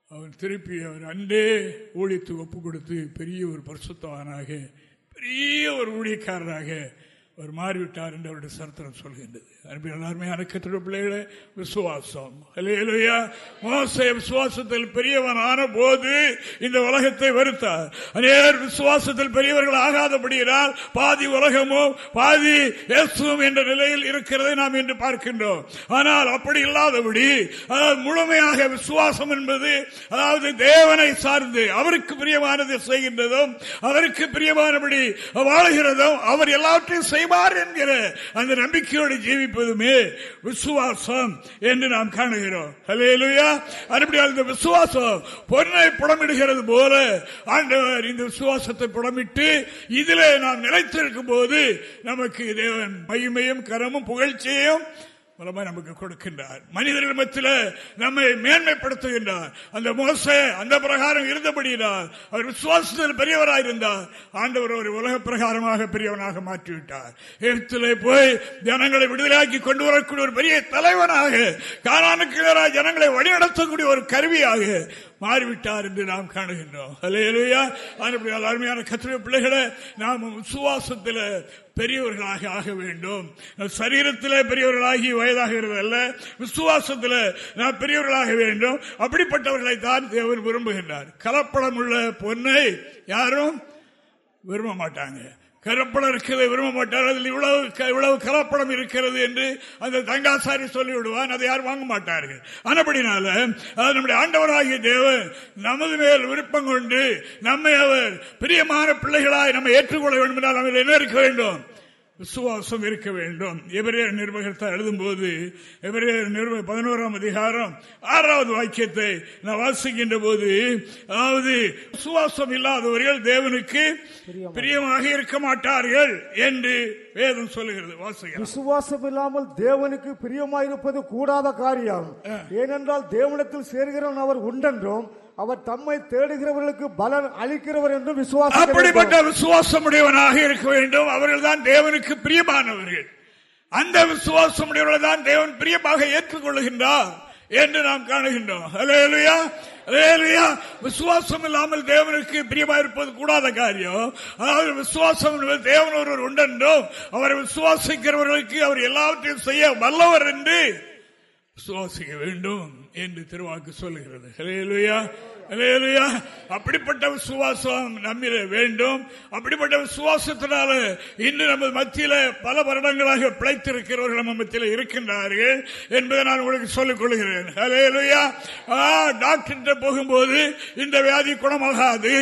B: அவன் திருப்பி அவர் அன்றே ஊழித்து ஒப்பு கொடுத்து பெரிய ஒரு பரிசுத்தவானாக பெரிய ஒரு ஊழியக்காரராக அவர் மாறிவிட்டார் என்று அவருடைய சரித்திரம் சொல்கின்றது. எல்லாருமே அணுக்கத்துடைய பிள்ளைகளே? விசுவாசம். மோசை விசுவாசத்தில் பெரியவன் ஆன போது இந்த உலகத்தை வருத்தார் அநேர் விசுவாசத்தில் பெரியவர்கள் ஆகாதபடியினால் பாதி உலகமும் பாதி இயேசுவும் என்ற நிலையில் இருக்கிறதை நாம் இன்று பார்க்கின்றோம். ஆனால் அப்படி இல்லாதபடி முழுமையாக விசுவாசம் என்பது அதாவது தேவனை சார்ந்து அவருக்கு பிரியமானது செய்கின்றதும் அவருக்கு பிரியமானபடி வாழ்கிறதும் அவர் எல்லாவற்றையும் செய்வார் என்கிற அந்த நம்பிக்கையோடு ஜீவிப்ப இருப்பதுமே விசுவாசம் என்று நாம் காணுகிறோம். அந்த விசுவாசம் பொன்னை புடமிடுகிறது போல ஆண்டவர் இந்த விசுவாசத்தை புடமிட்டு இதிலே நாம் நிலைத்திருக்கும் போது நமக்கு தேவன் மகிமையும் கரமும் புகழ்ச்சியையும் மூலமா நமக்கு கொடுக்கின்றார். மனிதர்கள் மத்தியில் நம்மை மேன்மைப்படுத்துகின்றார். அந்த மோச அந்த பிரகாரம் இருந்தபடியினால் அவர் விசுவாசத்தில் பெரியவராக இருந்தார் ஆண்டவர் ஒரு உலக பிரகாரமாக பெரியவனாக மாற்றிவிட்டார். எகிப்திலே போய் ஜனங்களை விடுதலையாக்கி கொண்டு வரக்கூடிய ஒரு பெரிய தலைவனாக காலானுக்கு ஜனங்களை வழிநடத்தக்கூடிய ஒரு கருவியாக மாறிவிட்டார் என்று நாம் காணுகின்றோம். அருமையான கத்திர பிள்ளைகளை நாம் விசுவாசத்தில் பெரியவர்களாக ஆக வேண்டும். சரீரத்தில் பெரியவர்களாகி வயதாகிறது அல்ல விசுவாசத்தில் நாம் பெரியவர்களாக வேண்டும். அப்படிப்பட்டவர்களை தான் தேவன் விரும்புகின்றார். கலப்படம் உள்ள பொண்ணை யாரும் விரும்ப மாட்டாங்க. கலப்படம் இருக்கிறதை விரும்ப மாட்டார் அதில் இவ்வளவு இவ்வளவு கலப்படம் இருக்கிறது என்று அந்த தங்காசாரி சொல்லிவிடுவான். அதை யாரும் வாங்க மாட்டார்கள்? ஆனப்படினால நம்முடைய ஆண்டவராகிய தேவன் நமது மேல் விருப்பம் கொண்டு நம்மை அவர் பிரியமான பிள்ளைகளாய் நம்ம ஏற்றுக்கொள்ள வேண்டும் என்றால் நம்ம என்ன இருக்க வேண்டும்? விசுவாசம் இருக்க வேண்டும். எவரேர் நிர்வாகத்தை எழுதும் போது எவரேர் நிர்வாக பதினோராம் அதிகாரம் ஆறாவது வாக்கியத்தை நான் வாசிக்கின்ற போது அதாவது விசுவாசம் இல்லாதவர்கள் தேவனுக்கு பிரியமாக இருக்க மாட்டார்கள் என்று வேதம் சொல்லுகிறது. வாசிக்க
C: விசுவாசம் இல்லாமல் தேவனுக்கு பிரியமாக இருப்பது கூடாத காரியம். ஏனென்றால் தேவனத்தில் சேர்கிறவன் அவர் உண்டென்றும் அவர் தம்மை தேடுகிறவர்களுக்கு பலன் அளிக்கிறவர் என்று விசுவாசம்
B: அப்படிப்பட்ட விசுவாசமுடையவனாக இருக்க வேண்டும். அவர்கள் தான் தேவனுக்கு பிரியமானவர்கள். அந்த விசுவாசம் உடையவர்கள் தான் தேவன் பிரியமாக ஏற்றுக்கொள்கின்றார் என்று நாம் காணுகின்றோம். விசுவாசம் இல்லாமல் தேவனுக்கு பிரியமா இருப்பது கூடாத காரியம். அதாவது விசுவாசம் என்பது தேவன் ஒருவர் உண்டென்றும் அவரை விசுவாசிக்கிறவர்களுக்கு அவர் எல்லாவற்றையும் செய்ய வல்லவர் என்று விசுவாசிக்க வேண்டும். என்று திருவாக்கு சொல்லுகிறது. அப்படிப்பட்ட விசுவாசம் நம்மில வேண்டும். அப்படிப்பட்ட விசுவாசத்தினால இன்று நமது மத்தியில பல வருடங்களாக பிழைத்திருக்கிறவர்கள் நம்ம மத்தியில் இருக்கின்றார்கள் என்பதை நான் உங்களுக்கு சொல்லிக் கொள்கிறேன். டாக்டர் போகும்போது இந்த வியாதி குணமாகாது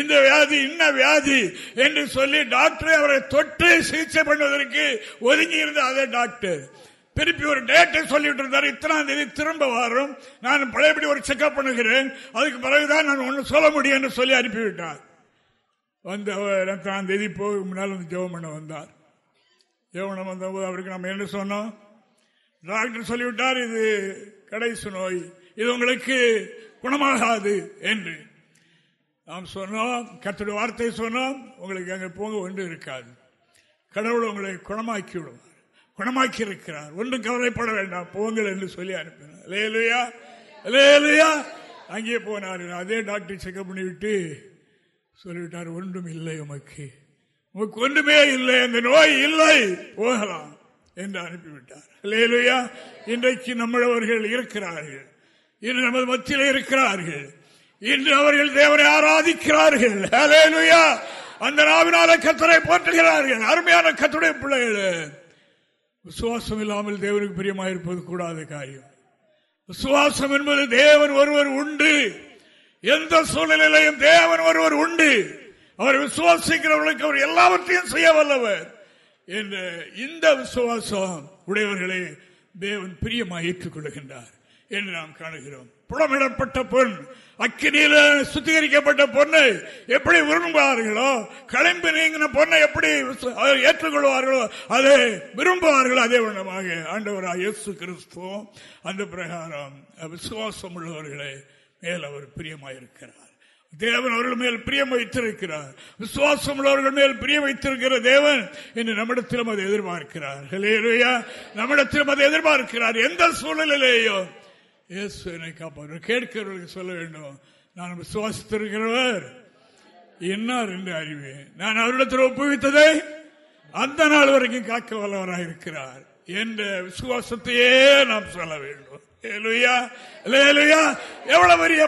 B: இந்த வியாதி இன்ன வியாதி என்று சொல்லி டாக்டரை அவரை தொட்டு சிகிச்சை பண்ணுவதற்கு ஒதுங்கி இருந்த அதே டாக்டர். திருப்பி ஒரு டேட்டை சொல்லிட்டு இருந்தார். இத்தனாம் தேதி திரும்ப வரும். நான் பழையபடி ஒரு செக்அப் பண்ணுகிறேன். அதுக்கு பிறகுதான் நான் ஒன்னு சொல்ல முடியும் என்று சொல்லி அனுப்பிவிட்டார். வந்து எட்டாம் தேதி போக முன்னால் வந்து ஜெவம் பண்ண வந்தார். ஜெவனம் வந்தபோது அவருக்கு நம்ம என்ன சொன்னோம்? டாக்டர் சொல்லிவிட்டார் இது கடைசி நோய். இது உங்களுக்கு குணமாகாது என்று. நாம் சொன்னோம் கத்துடைய வார்த்தை சொன்னோம். உங்களுக்கு அங்கே போங்க ஒன்று இருக்காது. கடவுள் உங்களை குணமாக்கிவிடும். குணமாக்கி இருக்கிறார் ஒன்றும் கவலைப்பட வேண்டாம். போங்கள் என்று சொல்லி அனுப்பினார். அங்கே போனார். அதே டாக்டர் செக்அப் பண்ணிவிட்டு சொல்லிவிட்டார் ஒன்றும் இல்லை உமக்கு. உமக்கு ஒன்றுமே இல்லை. அந்த நோய் இல்லை. போகலாம். என்று அனுப்பிவிட்டார். லேலுயா இன்றைக்கு நம்மளவர்கள் இருக்கிறார்கள். இன்று நமது மத்தியில் இருக்கிறார்கள். இன்று அவர்கள் தேவனை ஆராதிக்கிறார்கள். அந்த நாவினால கத்தரை போற்றுகிறார்கள். அருமையான கத்துடைய பிள்ளைகள். விசுவாசம் இல்லாமல் தேவனுக்கு பிரியமாக இருப்பது கூடாத காரியம். விசுவாசம் என்பது தேவன் ஒருவர் உண்டு. எந்த சூழ்நிலையிலையும் தேவன் ஒருவர் உண்டு. அவர் விசுவாசிக்கிறவர்களுக்கு அவர் எல்லாவற்றையும் செய்ய வல்லவர். என்ற இந்த விசுவாசம் உடையவர்களை தேவன் பிரியமாக ஏற்றுக்கொள்கின்றார் என்று நாம் காணுகிறோம். புலமிடப்பட்ட பெண் அக்கினியில சுத்திகரிக்கப்பட்ட பொண்ணை எப்படி விரும்புவார்களோ களிம்பு நீங்கின பொண்ணை எப்படி ஏற்றுக்கொள்வார்களோ அதை விரும்புவார்களோ அதே வண்ணமாக ஆண்டவராக இயேசு கிறிஸ்துவம் அந்த பிரகாரம் விசுவாசம் உள்ளவர்களை மேல் அவர் பிரியமாயிருக்கிறார். தேவன் அவர்கள் மேல் பிரியம் வைத்திருக்கிறார். விசுவாசம் உள்ளவர்கள் மேல் பிரியம் வைத்திருக்கிற தேவன் என்று நம்மிடத்திலும் அதை எதிர்பார்க்கிறார். நம்மிடத்திலும் அதை எதிர்பார்க்கிறார். எந்த சூழ்நிலையிலேயோ இயேசு என்னை காப்பாற்ற கேட்கிறவர்களுக்கு சொல்ல வேண்டும். நான் விசுவாசித்திருக்கிறவர். என்னார் என்று அறிவேன் நான் அவரிடத்தில் ஒப்புவித்ததை அந்த நாள் வரைக்கும் காக்க வல்லவராக இருக்கிறார் என்ற விசுவாசத்தையே நாம் சொல்ல வேண்டும். எவ்வளவு பெரிய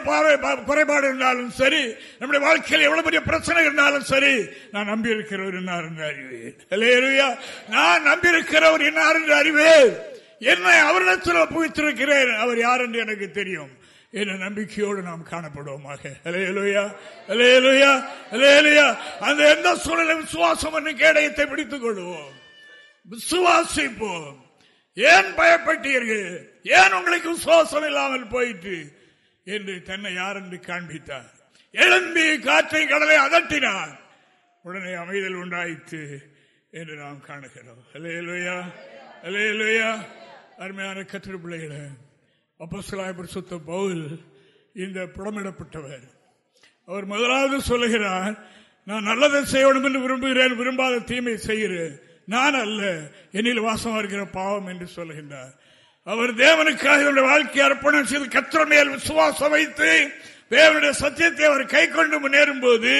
B: குறைபாடு இருந்தாலும் சரி நம்முடைய வாழ்க்கையில் எவ்வளவு பெரிய பிரச்சனை இருந்தாலும் சரி நான் நம்பி இருக்கிறவர் என்னார் என்று அறிவேன். நான் நம்பி இருக்கிறவர் என்னார் என்று அறிவேன். என்னை அவரிடத்தில் புகித்திருக்கிறேன். அவர் யார் என்று எனக்கு தெரியும். என்ற நம்பிக்கையோடு நாம் காணப்படுவோமாக. அந்த எந்த சூழலும் விசுவாசம் என்று கேடயத்தை பிடித்துக் கொள்வோம். விசுவாசிப்போம். ஏன் பயப்பட்டீர்கள்? ஏன் உங்களுக்கு விசுவாசம் இல்லாமல் போயிட்டு என்று தன்னை யார் என்று காண்பித்தார். எழும்பி காற்றை கடலை அதட்டினார். உடனே அமைதல் உண்டாயிற்று என்று நாம் காணுகிறோம். அலையலுயா அலையலுயா அருமையான கத்திர பிள்ளைகளை அப்பசலாய் சுத்த பவுல் இந்த புடமிடப்பட்டவர். அவர் முதலாவது சொல்லுகிறார் நான் நல்லதை செய்யணும் என்று விரும்புகிறேன் விரும்பாத தீமை செய்கிறேன். நான் அல்ல என்னில் வாசமா இருக்கிற பாவம் என்று சொல்லுகின்றார். அவர் தேவனுக்காக வாழ்க்கை அர்ப்பணம் செய்து கத்திர மேல் விசுவாசம் வைத்து தேவனுடைய சத்தியத்தை அவர் கை கொண்டு முன்னேறும் போது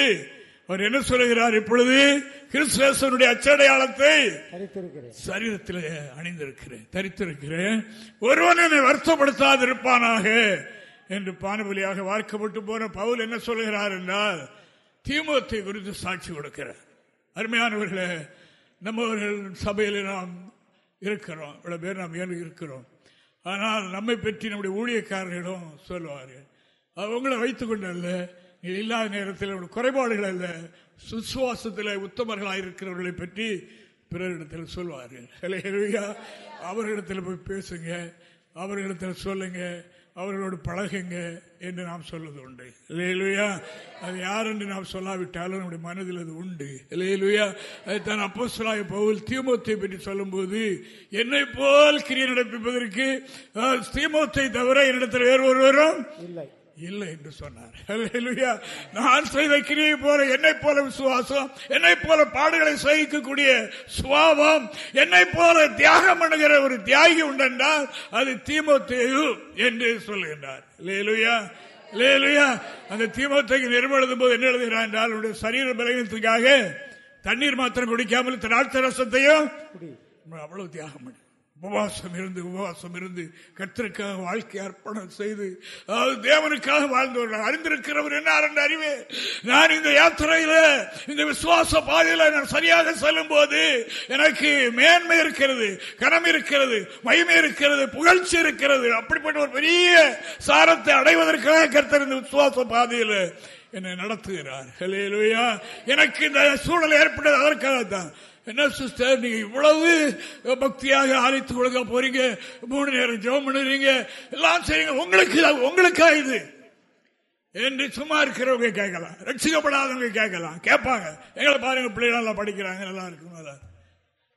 B: அவர் என்ன சொல்லுகிறார் இப்பொழுது? கிறிஸ்துவனுடைய அச்சடையாளத்தை சரீரத்தில் அணிந்திருக்கிறேன். தரித்திருக்கிறேன். ஒருவன் என்னை வருத்தப்படுத்தாது இருப்பானாக என்று பானுபலியாக வார்க்கப்பட்டு போன பவுல் என்ன சொல்லுகிறார் என்றால் திமுகத்தை குறித்து சாட்சி கொடுக்கிறார். அருமையானவர்களே நம்மவர்கள் சபையில் நாம் இருக்கிறோம். இவ்வளவு பேர் நாம் ஏன் இருக்கிறோம்? ஆனால் நம்மை பற்றி நம்முடைய ஊழியக்காரர்களும் சொல்லுவார்கள். அவங்கள வைத்துக் கொண்டு அல்ல இல்லாத நேரத்தில் குறைபாடுகள் அல்ல. சுசுவாசத்தில் உத்தமர்களாக இருக்கிறவர்களை பற்றி பிறரிடத்தில் சொல்வார்கள் அவர்களிடத்தில் போய் பேசுங்க. அவர்களிடத்தில் சொல்லுங்க. அவர்களோடு பழகுங்க என்று நாம் சொல்வது உண்டு. இல்லையிலுயா அது யார் என்று நாம் சொல்லாவிட்டாலும் நம்முடைய மனதில் அது உண்டு. இல்லையிலுயா அதைத்தான் அப்போ சொல்லாய பவுல் தீமோத்தை பற்றி சொல்லும்போது என்னை போல் கிரியை நடப்பிப்பதற்கு தீமோத்தை தவிர என்னிடத்தில் வேறு ஒருவரும் இல்லை. இல்லை என்று சொன்னார். நான் செய்த கிரியை போல என்னை போல விசுவாசம் என்னை போல பாடுகளை சகிக்கக்கூடிய சுவாபம் என்னை போல தியாகம் பண்ணுகிற ஒரு தியாகி உண்டென்றால் அது தீமோத்தேயு என்று சொல்லுகின்றார். லேலுயா லேலுயா அந்த தீமோத்தைக்கு நிர்மழுதும் போது என்ன எழுதுகிறார் என்றால் அவருடைய சரீர பலகீனத்துக்காக தண்ணீர் மாத்திரம் குடிக்காமல் திராட்சை ரசத்தையும் அவ்வளவு தியாகம் பண்ணு. உபவாசம் இருந்து உபவாசம் இருந்து கத்திற்காக வாழ்க்கை அர்ப்பணம் செய்து அதாவது தேவனுக்காக வாழ்ந்தவர்கள். அறிந்திருக்கிறவர் என்ன என்று அறிவே? நான் இந்த யாத்திரையில இந்த விசுவாச பாதையில நான் சரியாக செல்லும் போது எனக்கு மேன்மை இருக்கிறது கனம் இருக்கிறது மகிமை இருக்கிறது புகழ்ச்சி இருக்கிறது. அப்படிப்பட்ட ஒரு பெரிய சாரத்தை அடைவதற்காக கருத்தர் இந்த விசுவாச பாதையில் என்னை நடத்துகிறார். எனக்கு இந்த சூழல் ஏற்பட்டது அதற்காக தான் என்ன சிஸ்டர் நீங்க இவ்வளவு பக்தியாக ஆலயத்து கொடுக்க போறீங்க? மூணு நேரம் ஜெபம் பண்ணுறீங்க. எல்லாம் செய்யுங்க உங்களுக்கு உங்களுக்கா இது? என்று சும்மா இருக்கிறவங்க கேட்கலாம். ரட்சிக்கப்படாதவங்க கேட்கலாம். கேட்பாங்க. எங்களை பாருங்க பிள்ளைகள் படிக்கிறாங்க நல்லா இருக்கும்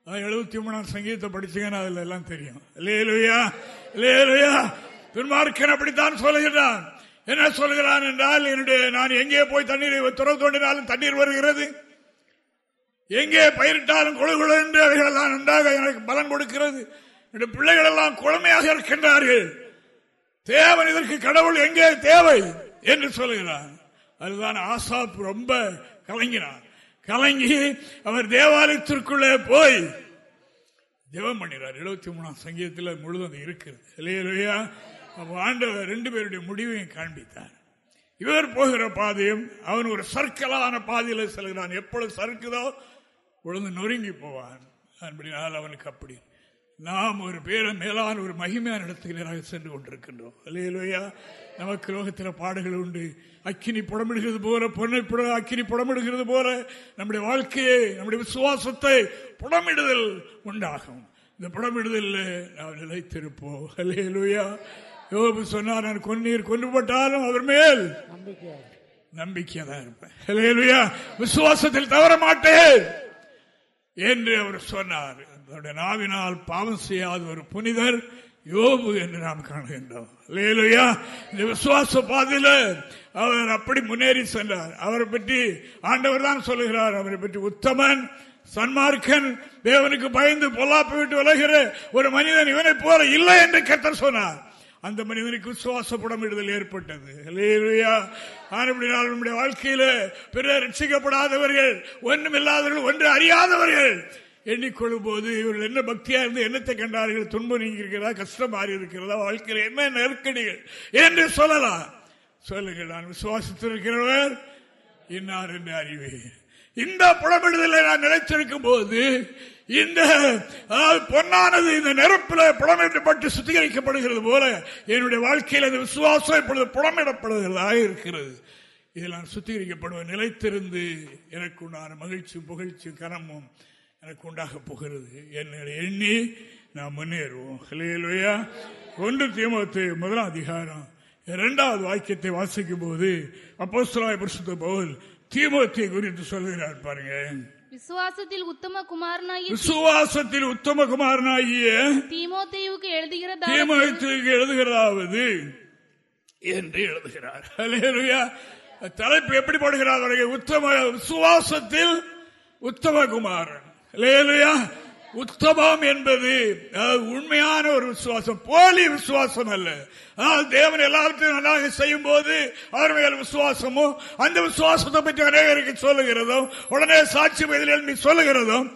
B: எழுபத்தி மூணாம் சங்கீதத்தை படிச்சீங்கன்னா அதுல எல்லாம் தெரியும். இல்லையா இல்லையா துன்மார்க்கன் அப்படித்தான் சொல்லுகிறான். என்ன சொல்கிறான் என்றால் என்னுடைய நான் எங்கே போய் தண்ணீரை துறவு தோண்டினாலும் தண்ணீர் வருகிறது? எங்கே பயிரிட்டாலும் கொழுகுழு என்று அவைகள் எல்லாம் நன்றாக எனக்கு பலன் கொடுக்கிறது. என்று பிள்ளைகள் எல்லாம் குழமையாக இருக்கின்றார்கள். தேவன் இதற்கு கடவுள் எங்கே தேவை என்று சொல்லுகிறார் அதுதான் ஆசாப் ரொம்ப கலங்கினார். கலங்கி அவர் தேவாலயத்திற்குள்ளே போய் ஜெபம் பண்ணினார். எழுபத்தி மூணாம் சங்கீதத்தில் முழுவதும் இருக்கிறது. இல்லையா ஆண்டவர் ரெண்டு பேருடைய முடிவையும் காண்பித்தார். இவர் போகிற பாதையும் அவன் ஒரு சர்க்கலான பாதையில் செல்கிறான். எப்பொழுது சறுக்குதோ உழந்து நொறுங்கி போவான். அப்படினால் அவனுக்கு அப்படி. நாம் ஒரு பேர மேலான ஒரு மகிமையான இடத்துக்கு நேராக சென்று கொண்டிருக்கின்றோம். அல்லையா நமக்கு லோகத்தில் பாடுகள் உண்டு. அக்கினி புடமிடுகிறது போல பொண்ணை புட அக்கினி புடமிடுகிறது போல நம்முடைய வாழ்க்கையை நம்முடைய விசுவாசத்தை புடமிடுதல் உண்டாகும். இந்த புடமிடுதல் நாம் நிலைத்திருப்போம். அல்லையா யோபு சொன்னார் நான் கொன்னீர் கொண்டு போட்டாலும் அவர் மேல்
C: நம்பிக்கை
B: நம்பிக்கையா தான் இருப்பேன். விசுவாசத்தில் தவற மாட்டேன் என்று அவர் சொன்னார். அவருடைய நாவினால் பாவம் செய்யாத ஒரு புனிதர் யோபு என்று நாம் காணுகின்றோம். இல்லையா இந்த விசுவாச பாதையில அவர் அப்படி முன்னேறி சென்றார். அவரை பற்றி ஆண்டவர் தான் சொல்லுகிறார். அவரை பற்றி உத்தமன் சன்மார்க்கன் தேவனுக்கு பயந்து பொல்லாப்பு விட்டு விலகிற ஒரு மனிதன் இவனை போல இல்லை என்று கத்தர் சொன்னார். அந்த மனிதனுக்கு விசுவாச புடமிடுதல் ஏற்பட்டது நம்முடைய வாழ்க்கையில பிறர் ரட்சிக்கப்படாதவர்கள் ஒன்றும் இல்லாதவர்கள் ஒன்று அறியாதவர்கள். எண்ணிக்கொள்ளும் போது இவர்கள் என்ன பக்தியா இருந்து என்னத்தை கண்டார்கள்? துன்பம் நீங்கி இருக்கிறதா? கஷ்டம் மாறி இருக்கிறதா? வாழ்க்கையில் என்ன நெருக்கடிகள்? என்று சொல்லலாம். சொல்லுங்கள் நான் விசுவாசித்திருக்கிறவர் இன்னார் என்று அறிவேன். இந்த புலமிடுதலை நான் நினைச்சிருக்கும் போது இந்த பொன்னானது இந்த நெருப்பில் புலமிடப்பட்டு சுத்திகரிக்கப்படுகிறது போல என்னுடைய வாழ்க்கையில் அந்த விசுவாசம் இப்பொழுது புலமிடப்படுகிறதாக இருக்கிறது இதில் நான் சுத்திகரிக்கப்படுவேன். நிலைத்திருந்து எனக்கு உண்டான மகிழ்ச்சி புகழ்ச்சியும் கனமும் எனக்கு உண்டாக போகிறது என்னை எண்ணி நான் முன்னேறுவோம். ஹalleluya. ஒன்று தீமத்து முதலாம் அதிகாரம். இரண்டாவது வாக்கியத்தை வாசிக்கும் போது அப்போஸ்தலனாகிய பரிசுத்த பவுல் தீமத்தை குறித்து சொல்கிறார் பாருங்க.
D: விசுவாசத்தில் உத்தம குமாரனாகிய
B: விசுவாசத்தில் உத்தம குமாரனாகிய
D: தீமோத்தேயுவுக்கு எழுதுகிறதா
B: தீமோத்தேயுக்கு எழுதுகிறதாவது என்று எழுதுகிறார். தலைப்பு எப்படி போடுகிறார் உத்தம விசுவாசத்தில் உத்தம குமாரன் ஹalleluya. உத்தமம் என்பது உண்மையான ஒரு விசுவாசம். போலி விசுவாசம் அல்ல. அதாவது தேவன் எல்லாத்தையும் நன்றாக செய்யும் போது அவர் மேல் விசுவாசமும் அந்த விசுவாசத்தை பற்றி அநேகருக்கு சொல்லுகிறதும் உடனே சாட்சி பதில் நீ சொல்லுகிறதும்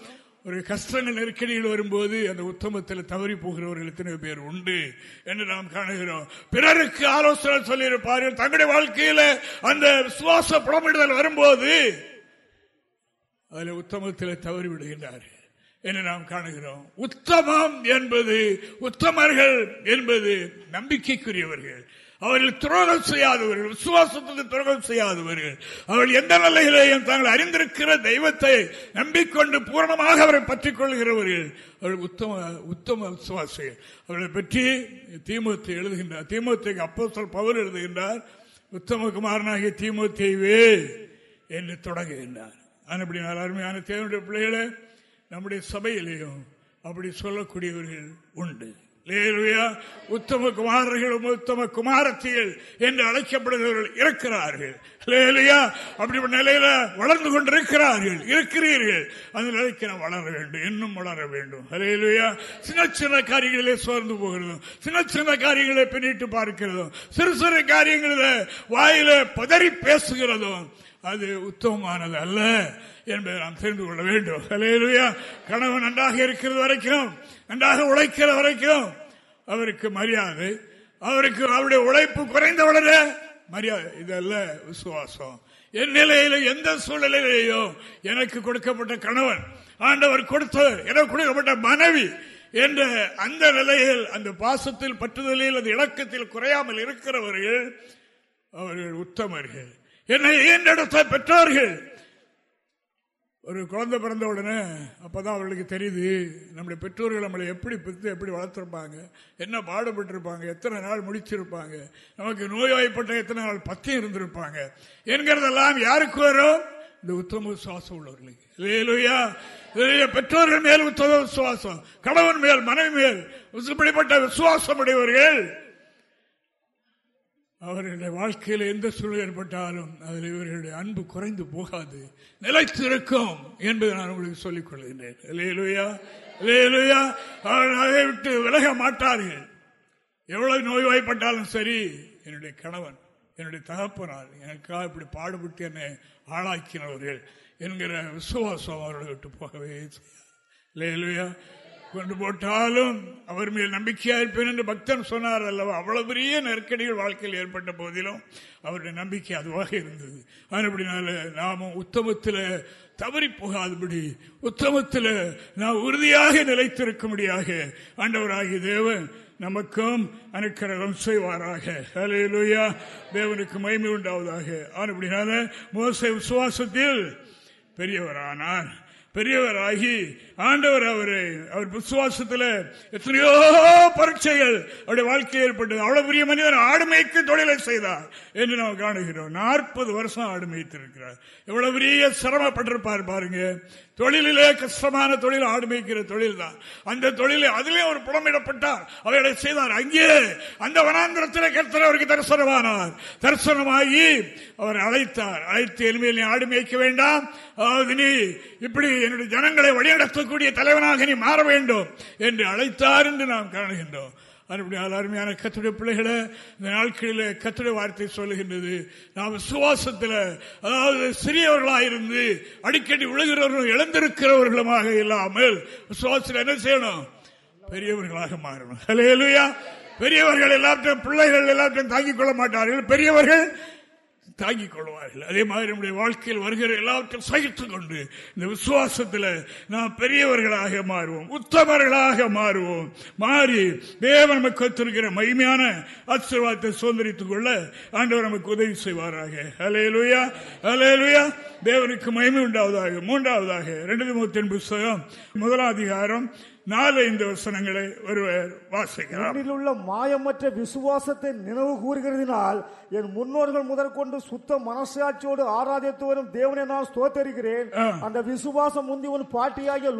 B: ஒரு கஷ்டங்கள் நெருக்கடிகள் வரும்போது அந்த உத்தமத்தில் தவறி போகிறவர்கள் எத்தனை பேர் உண்டு என்று நாம் காணுகிறோம். பிறருக்கு ஆலோசனை சொல்லியிருப்பார்கள். தங்களுடைய வாழ்க்கையில் அந்த விசுவாச புலமிடுதல் வரும்போது அதில் உத்தமத்தில் தவறி விடுகின்றார்கள். என்று நாம் காணுகிறோம். உத்தமம் என்பது உத்தமர்கள் என்பது நம்பிக்கைக்குரியவர்கள். அவர்கள் துரோகம் செய்யாதவர்கள் விசுவாசத்துக்கு துரோகம் செய்யாதவர்கள். அவர்கள் எந்த நிலையிலேயும் தாங்கள் அறிந்திருக்கிற தெய்வத்தை நம்பிக்கொண்டு பூரணமாக அவரை பற்றிக் கொள்கிறவர்கள். அவர்கள் உத்தம உத்தம விசுவாசிகள். அவர்களை பற்றி தீமூத்தை எழுதுகின்றார். தீமூத்தைக்கு அப்போ சொல் பவர் எழுதுகின்றார் உத்தம குமாரனாகிய தீமூத்தைவே என்று தொடங்குகின்றார். அப்படினால் அருமையான தேவனுடைய பிள்ளைகளை நம்முடைய சபையிலையும் அப்படி சொல்லக்கூடியவர்கள் உண்டு. லேலுயா உத்தம குமாரர்களும் உத்தம குமாரத்திகள் என்று அழைக்கப்படுகிறவர்கள் இருக்கிறார்கள். லேலுயா அப்படி நிலையில வளர்ந்து கொண்டிருக்கிறார்கள் இருக்கிறீர்கள். அந்த நிலைக்கு நாம் வளர வேண்டும் இன்னும் வளர வேண்டும். லேலுயா சின்ன சின்ன காரியங்களிலே சோர்ந்து போகிறதும் சின்ன சின்ன காரியங்களை பின்னிட்டு பார்க்கிறதும் சிறு சிறு காரியங்களில் வாயில பதறி பேசுகிறதும் அது உத்தமமானது அல்ல என்பதை நாம் தெரிந்து கொள்ள வேண்டும். ஹalleluya. கணவன் நன்றாக இருக்கிறது வரைக்கும் நன்றாக உழைக்கிற வரைக்கும் அவருக்கு மரியாதை அவருக்கு அவருடைய உழைப்பு குறைந்தவுடனே மரியாதை. இதல்ல விசுவாசம். என் நிலையில எந்த சூழ்நிலையிலேயும் எனக்கு கொடுக்கப்பட்ட கணவன் ஆண்டவர் கொடுத்தவர் எனக்கு கொடுக்கப்பட்ட மனைவி என்ற அந்த நிலையில் அந்த பாசத்தில் பற்றுதலில் அந்த இலக்கத்தில் குறையாமல் இருக்கிறவர்கள் அவர்கள் உத்தமர்கள். என்னை ஈண்டெடுத்த பெற்றோர்கள். ஒரு குழந்தை பிறந்த உடனே அப்பதான் அவர்களுக்கு தெரியுது நம்முடைய பெற்றோர்கள் நம்மளை எப்படி பித்து எப்படி வளர்த்துருப்பாங்க என்ன பாடுபட்டிருப்பாங்க எத்தனை நாள் முடிச்சிருப்பாங்க நமக்கு நோய்வாய்ப்பட்ட எத்தனை நாள் பத்தியம் இருந்திருப்பாங்க என்கிறதெல்லாம் யாருக்கு வரும்? இந்த உத்தம விசுவாசம் உள்ளவர்களுக்கு. இல்லையா பெற்றோர்கள் மேல் உத்தம விசுவாசம் கணவன் மேல் மனைவி மேல் இப்படிப்பட்ட விசுவாசம் உடையவர்கள் அவர்களுடைய வாழ்க்கையில் எந்த சூழல் ஏற்பட்டாலும் அதில் இவர்களுடைய அன்பு குறைந்து போகாது. நிலைத்திருக்கும் என்பதை நான் உங்களுக்கு சொல்லிக் கொள்கின்றேன். லேலுயா லேலுயா அவர்கள் அதை விட்டு விலக மாட்டார்கள். எவ்வளவு நோய்வாய்ப்பட்டாலும் சரி என்னுடைய கணவன் என்னுடைய தகப்பனார் எனக்காக இப்படி பாடுபட்டு என்னை ஆளாக்கினவர்கள் என்கிற விசுவாசம் அவர்களை விட்டு போகவே லேலுயா கொண்டு போட்டாலும் அவர் மேல் நம்பிக்கையா இருப்பேன் என்று பக்தன் சொன்னார் அல்லவா? அவ்வளவு பெரிய நெருக்கடிகள் வாழ்க்கையில் ஏற்பட்ட போதிலும் அவருடைய நம்பிக்கை அதுவாக இருந்தது. அதுபடினால நாமும் உத்தமத்தில் தவறி போகாதபடி உத்தமத்தில் நாம் உறுதியாக நிலைத்திருக்கும்படியாக ஆண்டவராகிய தேவன் நமக்கும் அனுக்கரகம் செய்வாராக. அலையலுயா தேவனுக்கு மகிமை உண்டாவதாக. அப்படினால மோச விசுவாசத்தில் பெரியவரானார். பெரியவராகி ஆண்டவர் அவரை அவர் விசுவாசத்தில் எத்தனையோ பரீட்சைகள் அவருடைய வாழ்க்கை ஏற்பட்டது. அவ்வளவு பெரிய மனிதர் ஆடுமைக்கு தொழிலை செய்தார் என்று நாம் காணுகிறோம். நாற்பது வருஷம் ஆடு மேய்த்திருக்கிறார் எவ்வளவு பெரிய சிரமப்பட்டிருப்பார் பாருங்க. தொழிலிலே கஷ்டமான தொழில் ஆடு மேய்க்கிற தொழில் தான் அந்த தொழிலை அதிலே அவர் புலமிடப்பட்டார். அவர்களை செய்தார். அங்கே அந்த வனாந்திரத்தில் கர்த்தர் அவருக்கு தரிசனமானார். தரிசனமாகி அவர் அழைத்தார். அழைத்து எளிமையில் நீ ஆடு மேய்க்க வேண்டாம். அதாவது நீ இப்படி என்னுடைய ஜனங்களை வழிநடத்தக்கூடிய தலைவனாக நீ மாற வேண்டும் என்று அழைத்தார் என்று நாம் காணுகின்றோம். அப்படியால் அருமையான கத்துடைய பிள்ளைகளை இந்த நாட்களில் கத்துடைய வார்த்தை சொல்லுகின்றது. நாம் சுவாசத்தில் அதாவது சிறியவர்களாயிருந்து அடிக்கடி விழுகிறவர்களும் இழந்திருக்கிறவர்களுமாக இல்லாமல் சுவாசத்தில் என்ன செய்யணும்? பெரியவர்களாக மாறணும். ஹலேலுயா பெரியவர்கள் எல்லாத்தையும் பிள்ளைகள் எல்லாத்தையும் தாங்கிக் கொள்ள மாட்டார்கள். பெரியவர்கள் தாங்கிக் கொள்வார்கள். அதே மாதிரி நம்முடைய வாழ்க்கையில் வருகிற எல்லாவற்றையும் சகித்துக் கொண்டு இந்த விசுவாசத்தில் நாம் பெரியவர்களாக மாறுவோம் உத்தமர்களாக மாறுவோம். மாறி தேவன் நமக்கு வச்சிருக்கிற மகிமையான ஆசீர்வாதத்தை சுதந்திரித்துக் கொள்ள ஆண்டவர் நமக்கு உதவி செய்வாராக. அலையலுயா அலையலுயா தேவனுக்கு மகிமை உண்டாவதாக மூன்றாவதாக ரெண்டு முத்தின் புஸ்தகம் முதலாதிகாரம் நாலு ஐந்து வசனங்களை ஒருவர் வாசிக்கிறார்
C: உள்ள மாயமற்ற விசுவாசத்தை நினைவு கூறுகிறதினால் என் முன்னோர்கள் முதற்கொண்டு சுத்த மனசாட்சியோடு ஆராதித்து வரும் தேவனை நான் ஸ்தோத்தரிக்கிறேன். அந்த விசுவாசம் முந்தி உன் பாட்டியாகிய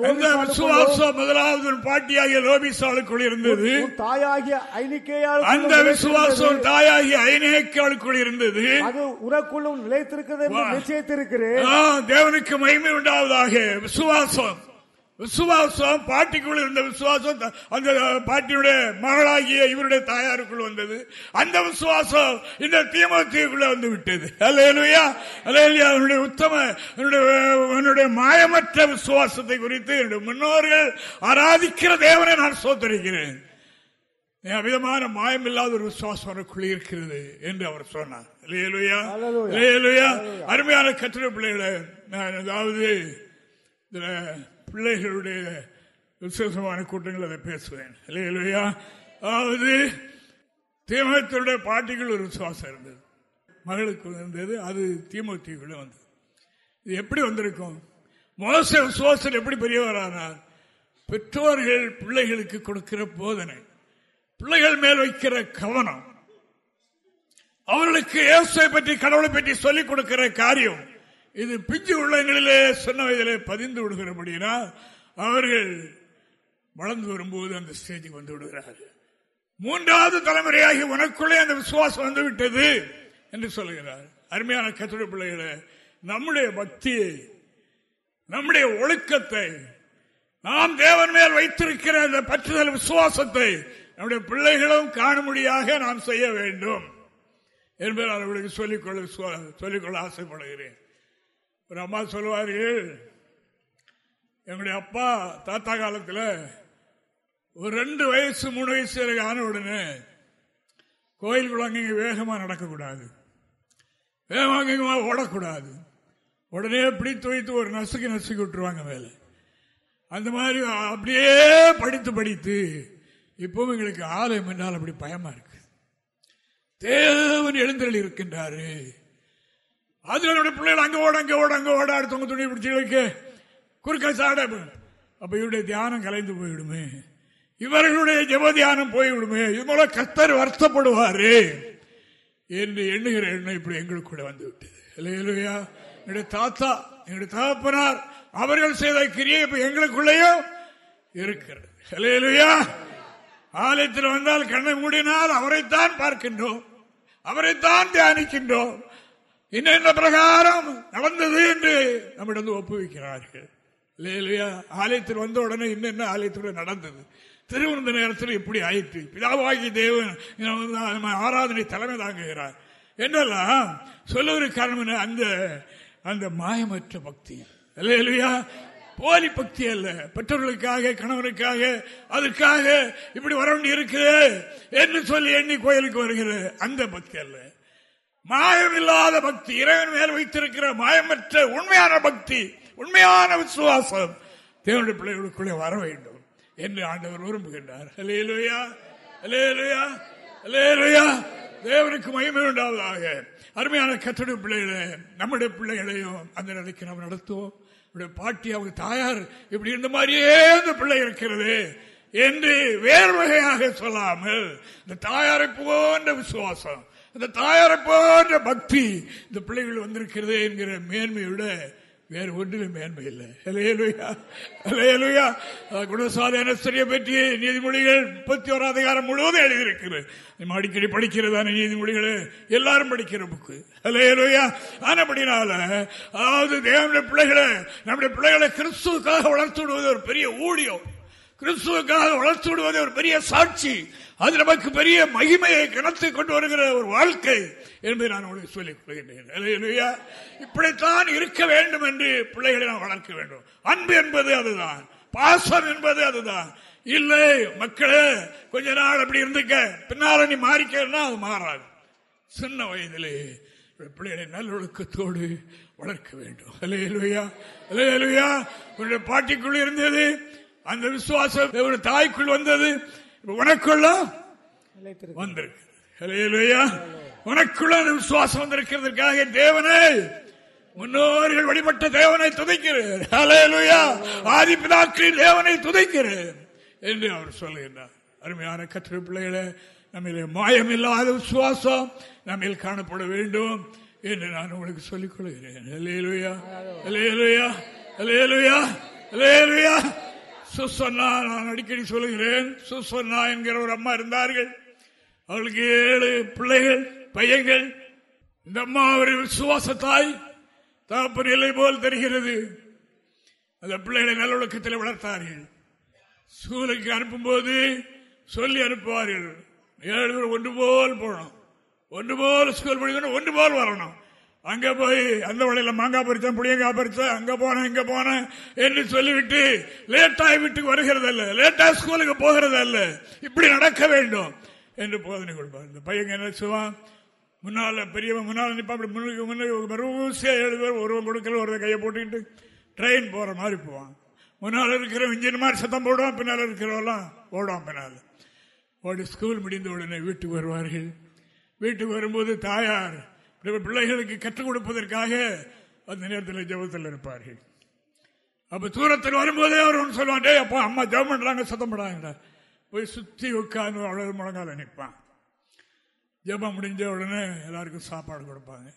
B: விசுவாசம் முதலாவது பாட்டியாகிய லோபிசாளுக்குள் இருந்தது.
C: தாயாகிய ஐனிக்கேயால்
B: அந்த விசுவாசம் தாயாகி ஐநேக்காளுக்குள் இருந்தது.
C: அது உனக்குள்ளும் நிலைத்திருக்கிறது என்று. நிச்சயித்திருக்கிறேன்.
B: தேவனுக்கு மகிமை உண்டாவதாக. விசுவாசம். விசுவாசம் பாட்டிக்குள் இருந்த விசுவாசம் அந்த பாட்டியுடைய மகளாகிய இவருடைய தாயாருக்குள் வந்தது. அந்த விசுவாசம் இந்த தீமத்திற்குள்ள வந்து விட்டது. அல்லேலூயா! அல்லேலூயா! அவனுடைய உத்தம என்னுடைய மாயமற்ற விசுவாசத்தை குறித்து என்னுடைய முன்னோர்கள் ஆராதிக்கிற தேவனை நான் சோத்தரிக்கிறேன் விதமான மாயம் இல்லாத ஒரு விசுவாசம் அவருக்குள் இருக்கிறது என்று அவர் சொன்னார். அருமையான கத்திர பிள்ளைகளை நான் அதாவது இதுல பிள்ளைகளுடைய விசேஷமான கூட்டங்கள் அதை பேசுவேன். இல்லையா அதாவது தீமத்தினுடைய பாட்டிகள் ஒரு விசுவாசம் இருந்தது. மகளுக்கு இருந்தது அது தீமத்திக்குள்ள வந்தது. இது எப்படி வந்திருக்கும்? மோச விசுவாசம் எப்படி பெரியவரானார் பெற்றோர்கள் பிள்ளைகளுக்கு கொடுக்கிற போதனை பிள்ளைகள் மேல் வைக்கிற கவனம் அவர்களுக்கு இயேசுவை பற்றி கடவுளை பற்றி சொல்லிக் கொடுக்கிற காரியம் இது பிஞ்சு உள்ளங்களிலே சொன்ன வயதிலே பதிந்து விடுகிறபடினா அவர்கள் வளர்ந்து வரும்போது அந்த ஸ்டேஜுக்கு வந்து விடுகிறார்கள். மூன்றாவது தலைமுறையாகி உனக்குள்ளே அந்த விசுவாசம் வந்துவிட்டது என்று சொல்லுகிறார் அருமையான கத்திர பிள்ளைகளை நம்முடைய பக்தியை நம்முடைய ஒழுக்கத்தை நாம் தேவன் மேல் வைத்திருக்கிற அந்த பற்றுதல் விசுவாசத்தை நம்முடைய பிள்ளைகளும் காணும்படியாக நாம் செய்ய வேண்டும் என்பதை அவர்களுக்கு சொல்லிக்கொள்ள சொல்லிக்கொள்ள ஆசைப்படுகிறேன். ஒரு அம்மா சொல்லுவார்கள் எங்களுடைய அப்பா தாத்தா காலத்தில் ஒரு ரெண்டு வயசு மூணு வயசு எனக்கு ஆன உடனே கோயிலுக்குள்ள அங்கே வேகமாக நடக்கக்கூடாது. வேகமாக அங்கேயுமா ஓடக்கூடாது. உடனே பிடித்து வைத்து ஒரு நசுக்கு நசுக்கி விட்டுருவாங்க மேலே. அந்த மாதிரி அப்படியே படித்து படித்து இப்பவும் எங்களுக்கு ஆலயம் என்றால் அப்படி பயமா இருக்கு. தேவன் எழுந்தருள் இருக்கின்றாரு. அதுல என்னோட பிள்ளைகள் அங்க ஓட அங்க ஓட அங்க ஓட அடுத்தவங்க துணி பிடிச்சிகளுக்கு குறுக்க சாட அப்ப இவருடைய தியானம் கலைந்து போய்விடுமே. இவர்களுடைய ஜெப தியானம் போய்விடுமே. இது மூலம் கத்தர் வருத்தப்படுவாரு. என்று எண்ணுகிற எண்ணம் இப்படி எங்களுக்குள்ள வந்து விட்டது இல்லையா என்னுடைய தாத்தா என்னுடைய தகப்பனார் அவர்கள் செய்த கிரியை இப்ப எங்களுக்குள்ளேயும் இருக்கிறது. இல்லையா ஆலயத்தில் வந்தால் கண்ணை மூடினால் அவரைத்தான் பார்க்கின்றோம். அவரைத்தான் தியானிக்கின்றோம். இன்ன பிரகாரம் நடந்தது என்று நம்மிடம் ஒப்புவிக்கிறார்கள். இல்லையா ஆலயத்தில் வந்த உடனே இன்னென்ன ஆலயத்தில் நடந்தது? திருவிருந்த நேரத்தில் இப்படி ஆயிற்று. பிதாவாகி தேவன் ஆராதனை தலைமை தாங்குகிறார். என்னெல்லாம்? சொல்லுவதற்கு காரணம் அந்த அந்த மாயமற்ற பக்தி. இல்லையா போலி பக்தி அல்ல. பெற்றோர்களுக்காக கணவனுக்காக அதற்காக இப்படி வர வேண்டி இருக்குது என்று சொல்லி எண்ணி கோயிலுக்கு வருகிற அந்த பக்தி அல்ல. மாயமில்லாத பக்தி. இறைவன் மேல் வைத்திருக்கிற மாயமற்ற உண்மையான பக்தி உண்மையான விசுவாசம் தேவனுடைய பிள்ளைகளுக்குள்ளே வர வேண்டும் என்று ஆண்டவர் விரும்புகின்றார். அலேலுயா அலேலுயா அலேலுயா தேவனுக்கு மகிமை உண்டாவதாக. அருமையான கத்தடி பிள்ளைகளை நம்முடைய பிள்ளைகளையும் அந்த நிலைக்கு நாம் நடத்துவோம். பாட்டி அவங்க தாயார் இப்படி இருந்த மாதிரியே அந்த பிள்ளை இருக்கிறது என்று வேறு வகையாக சொல்லாமல் இந்த தாயாரை போன்ற விசுவாசம் இந்த தாயாரை போன்ற பக்தி இந்த பிள்ளைகள் வந்திருக்கிறது என்கிற மேன்மையோட வேறு ஒன்றிலும் மேன்மை இல்லை. குணசாதன சரியை பற்றி நீதிமொழிகள் முப்பத்தி ஒரு அதிகாரம் முழுவதும் எழுதியிருக்கிறது. அடிக்கடி படிக்கிறதான நீதிமொழிகள்? எல்லாரும் படிக்கிற புக்கு. அலையலுயா ஆனப்படினால அதாவது தேவனுடைய பிள்ளைகளை நம்முடைய பிள்ளைகளை கிறிஸ்துவுக்காக வளர்த்து விடுவது ஒரு பெரிய ஊழியம். கிறிஸ்துவுக்காக வளர்த்து விடுவது ஒரு பெரிய சாட்சி. அது நமக்கு பெரிய மகிமையை கிணத்து கொண்டு வருகிற ஒரு வாழ்க்கை என்பதை நான் உங்களுக்கு சொல்லிக் கொள்கின்றேன். இப்படித்தான் இருக்க வேண்டும் என்று பிள்ளைகளை நாம் வளர்க்க வேண்டும். அன்பு என்பது அதுதான். பாசம் என்பது அதுதான். இல்லை மக்களே கொஞ்ச நாள் அப்படி இருந்துக்க பின்னால நீ மாறிக்கன்னா அது மாறாது. சின்ன வயதிலே பிள்ளைகளை நல்லொழுக்கத்தோடு வளர்க்க வேண்டும். அலையலுயா அலையலுயா உங்களுடைய பாட்டிக்குள் இருந்தது. அந்த விசுவாசம் தாய்க்குள் வந்தது? உனக்குள்ள வந்திருக்கு. உனக்குள்ள விசுவாசம் வந்திருக்கிறதுக்காக தேவனே முன்னோர்கள் வழிபட்ட தேவனை துதைக்கிறேன். ஆதிபிதாக்களின் தேவனை துதைக்கிறேன் என்று அவர் சொல்லுகின்றார். அருமையான கற்று பிள்ளைகளை நம்மளே மாயம் இல்லாத விசுவாசம் நம்ம காணப்பட வேண்டும் என்று நான் உங்களுக்கு சொல்லிக் கொள்கிறேன். சுசன்னா நான் அடிக்கடி சொல்லுகிறேன். சுசன்னா என்கிற ஒரு அம்மா இருந்தார்கள். அவளுக்கு ஏழு பிள்ளைகள் பையங்கள் இந்த அம்மா ஒரு விசுவாசத்தாய் தகப்பன் இல்லை போல் தெரிகிறது. அந்த பிள்ளைகளை நல்லொழுக்கத்தில் வளர்த்தார்கள். ஸ்கூலுக்கு அனுப்பும் போது சொல்லி அனுப்புவார்கள். ஏழு பேர் ஒன்று போல் போனோம் ஒன்று போல் ஸ்கூல் படிக்கணும் ஒன்று போல் வரணும். அங்க போய் அந்த வழியில மாங்காய் பறிச்சேன் புளியங்காய் பறிச்சேன் அங்க போனேன் இங்க போனேன் என்று சொல்லிவிட்டு லேட்டாய் வீட்டுக்கு வருகிறது அல்ல லேட்டா ஸ்கூலுக்கு போகிறது அல்ல இப்படி நடக்க வேண்டும் என்று போதனை கொடுப்பார் இந்த பையன் என்ன சொல்லுவான்? முன்னால பெரியவன் முன்னால நிப்பா அப்படி முன்னுக்கு முன்னுக்கு ஏழு பேர் ஒருவன் கொடுக்கல ஒரு கையை போட்டுக்கிட்டு ட்ரெயின் போற மாதிரி போவான். முன்னால் இருக்கிற இன்ஜின் மாதிரி சத்தம் போடுவான் பின்னால் இருக்கிறவெல்லாம் ஓடுவான் பின்னால். ஓடி ஸ்கூல் முடிந்த உடனே வீட்டுக்கு வருவார்கள். வீட்டுக்கு வரும்போது தாயார் பிள்ளைகளுக்கு கற்றுக் கொடுப்பதற்காக அந்த நேரத்தில் ஜபத்தில் இருப்பார்கள். அப்ப தூரத்தில் வரும்போதே அவர் ஒன்று சொல்லுவான் அப்பா அம்மா ஜபம் பண்றாங்க சத்தம் படாங்க போய் சுத்தி உட்காந்து அவ்வளவு முழங்கால நிற்பான் ஜபம் முடிஞ்ச உடனே எல்லாருக்கும் சாப்பாடு கொடுப்பாங்க.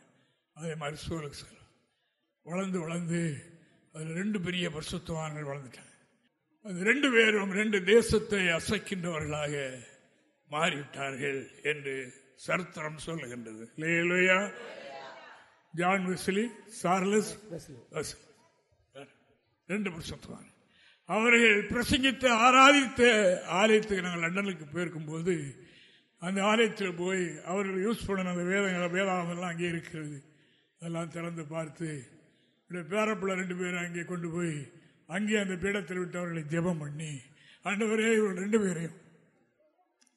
B: அதே மாதிரி சூழலுக்கு சார் வளர்ந்து வளர்ந்து அதில் ரெண்டு பெரிய பரிசுத்தவான்கள் வளர்ந்துட்டாங்க. அது ரெண்டு பேரும் ரெண்டு தேசத்தை அசைக்கின்றவர்களாக மாறிவிட்டார்கள் என்று சரித்திரம் சொல்லுகின்றது. ஜான் வெஸ்லி சார்லஸ் ரெண்டு வருஷத்துவாங்க அவர்கள் பிரசங்கித்த ஆராதித்த ஆலயத்துக்கு நாங்கள் லண்டனுக்கு போயிருக்கும் போது அந்த ஆலயத்தில் போய் அவர்கள் யூஸ் பண்ண அந்த வேதங்கள் வேதாகம் எல்லாம் அங்கே இருக்கிறது. அதெல்லாம் திறந்து பார்த்து பேரப்பிள்ள ரெண்டு பேரும் அங்கே கொண்டு போய் அங்கே அந்த பீடத்தில் விட்டு அவர்களை ஜெபம் பண்ணி ஆண்டவரே இவர்கள் ரெண்டு பேரையும்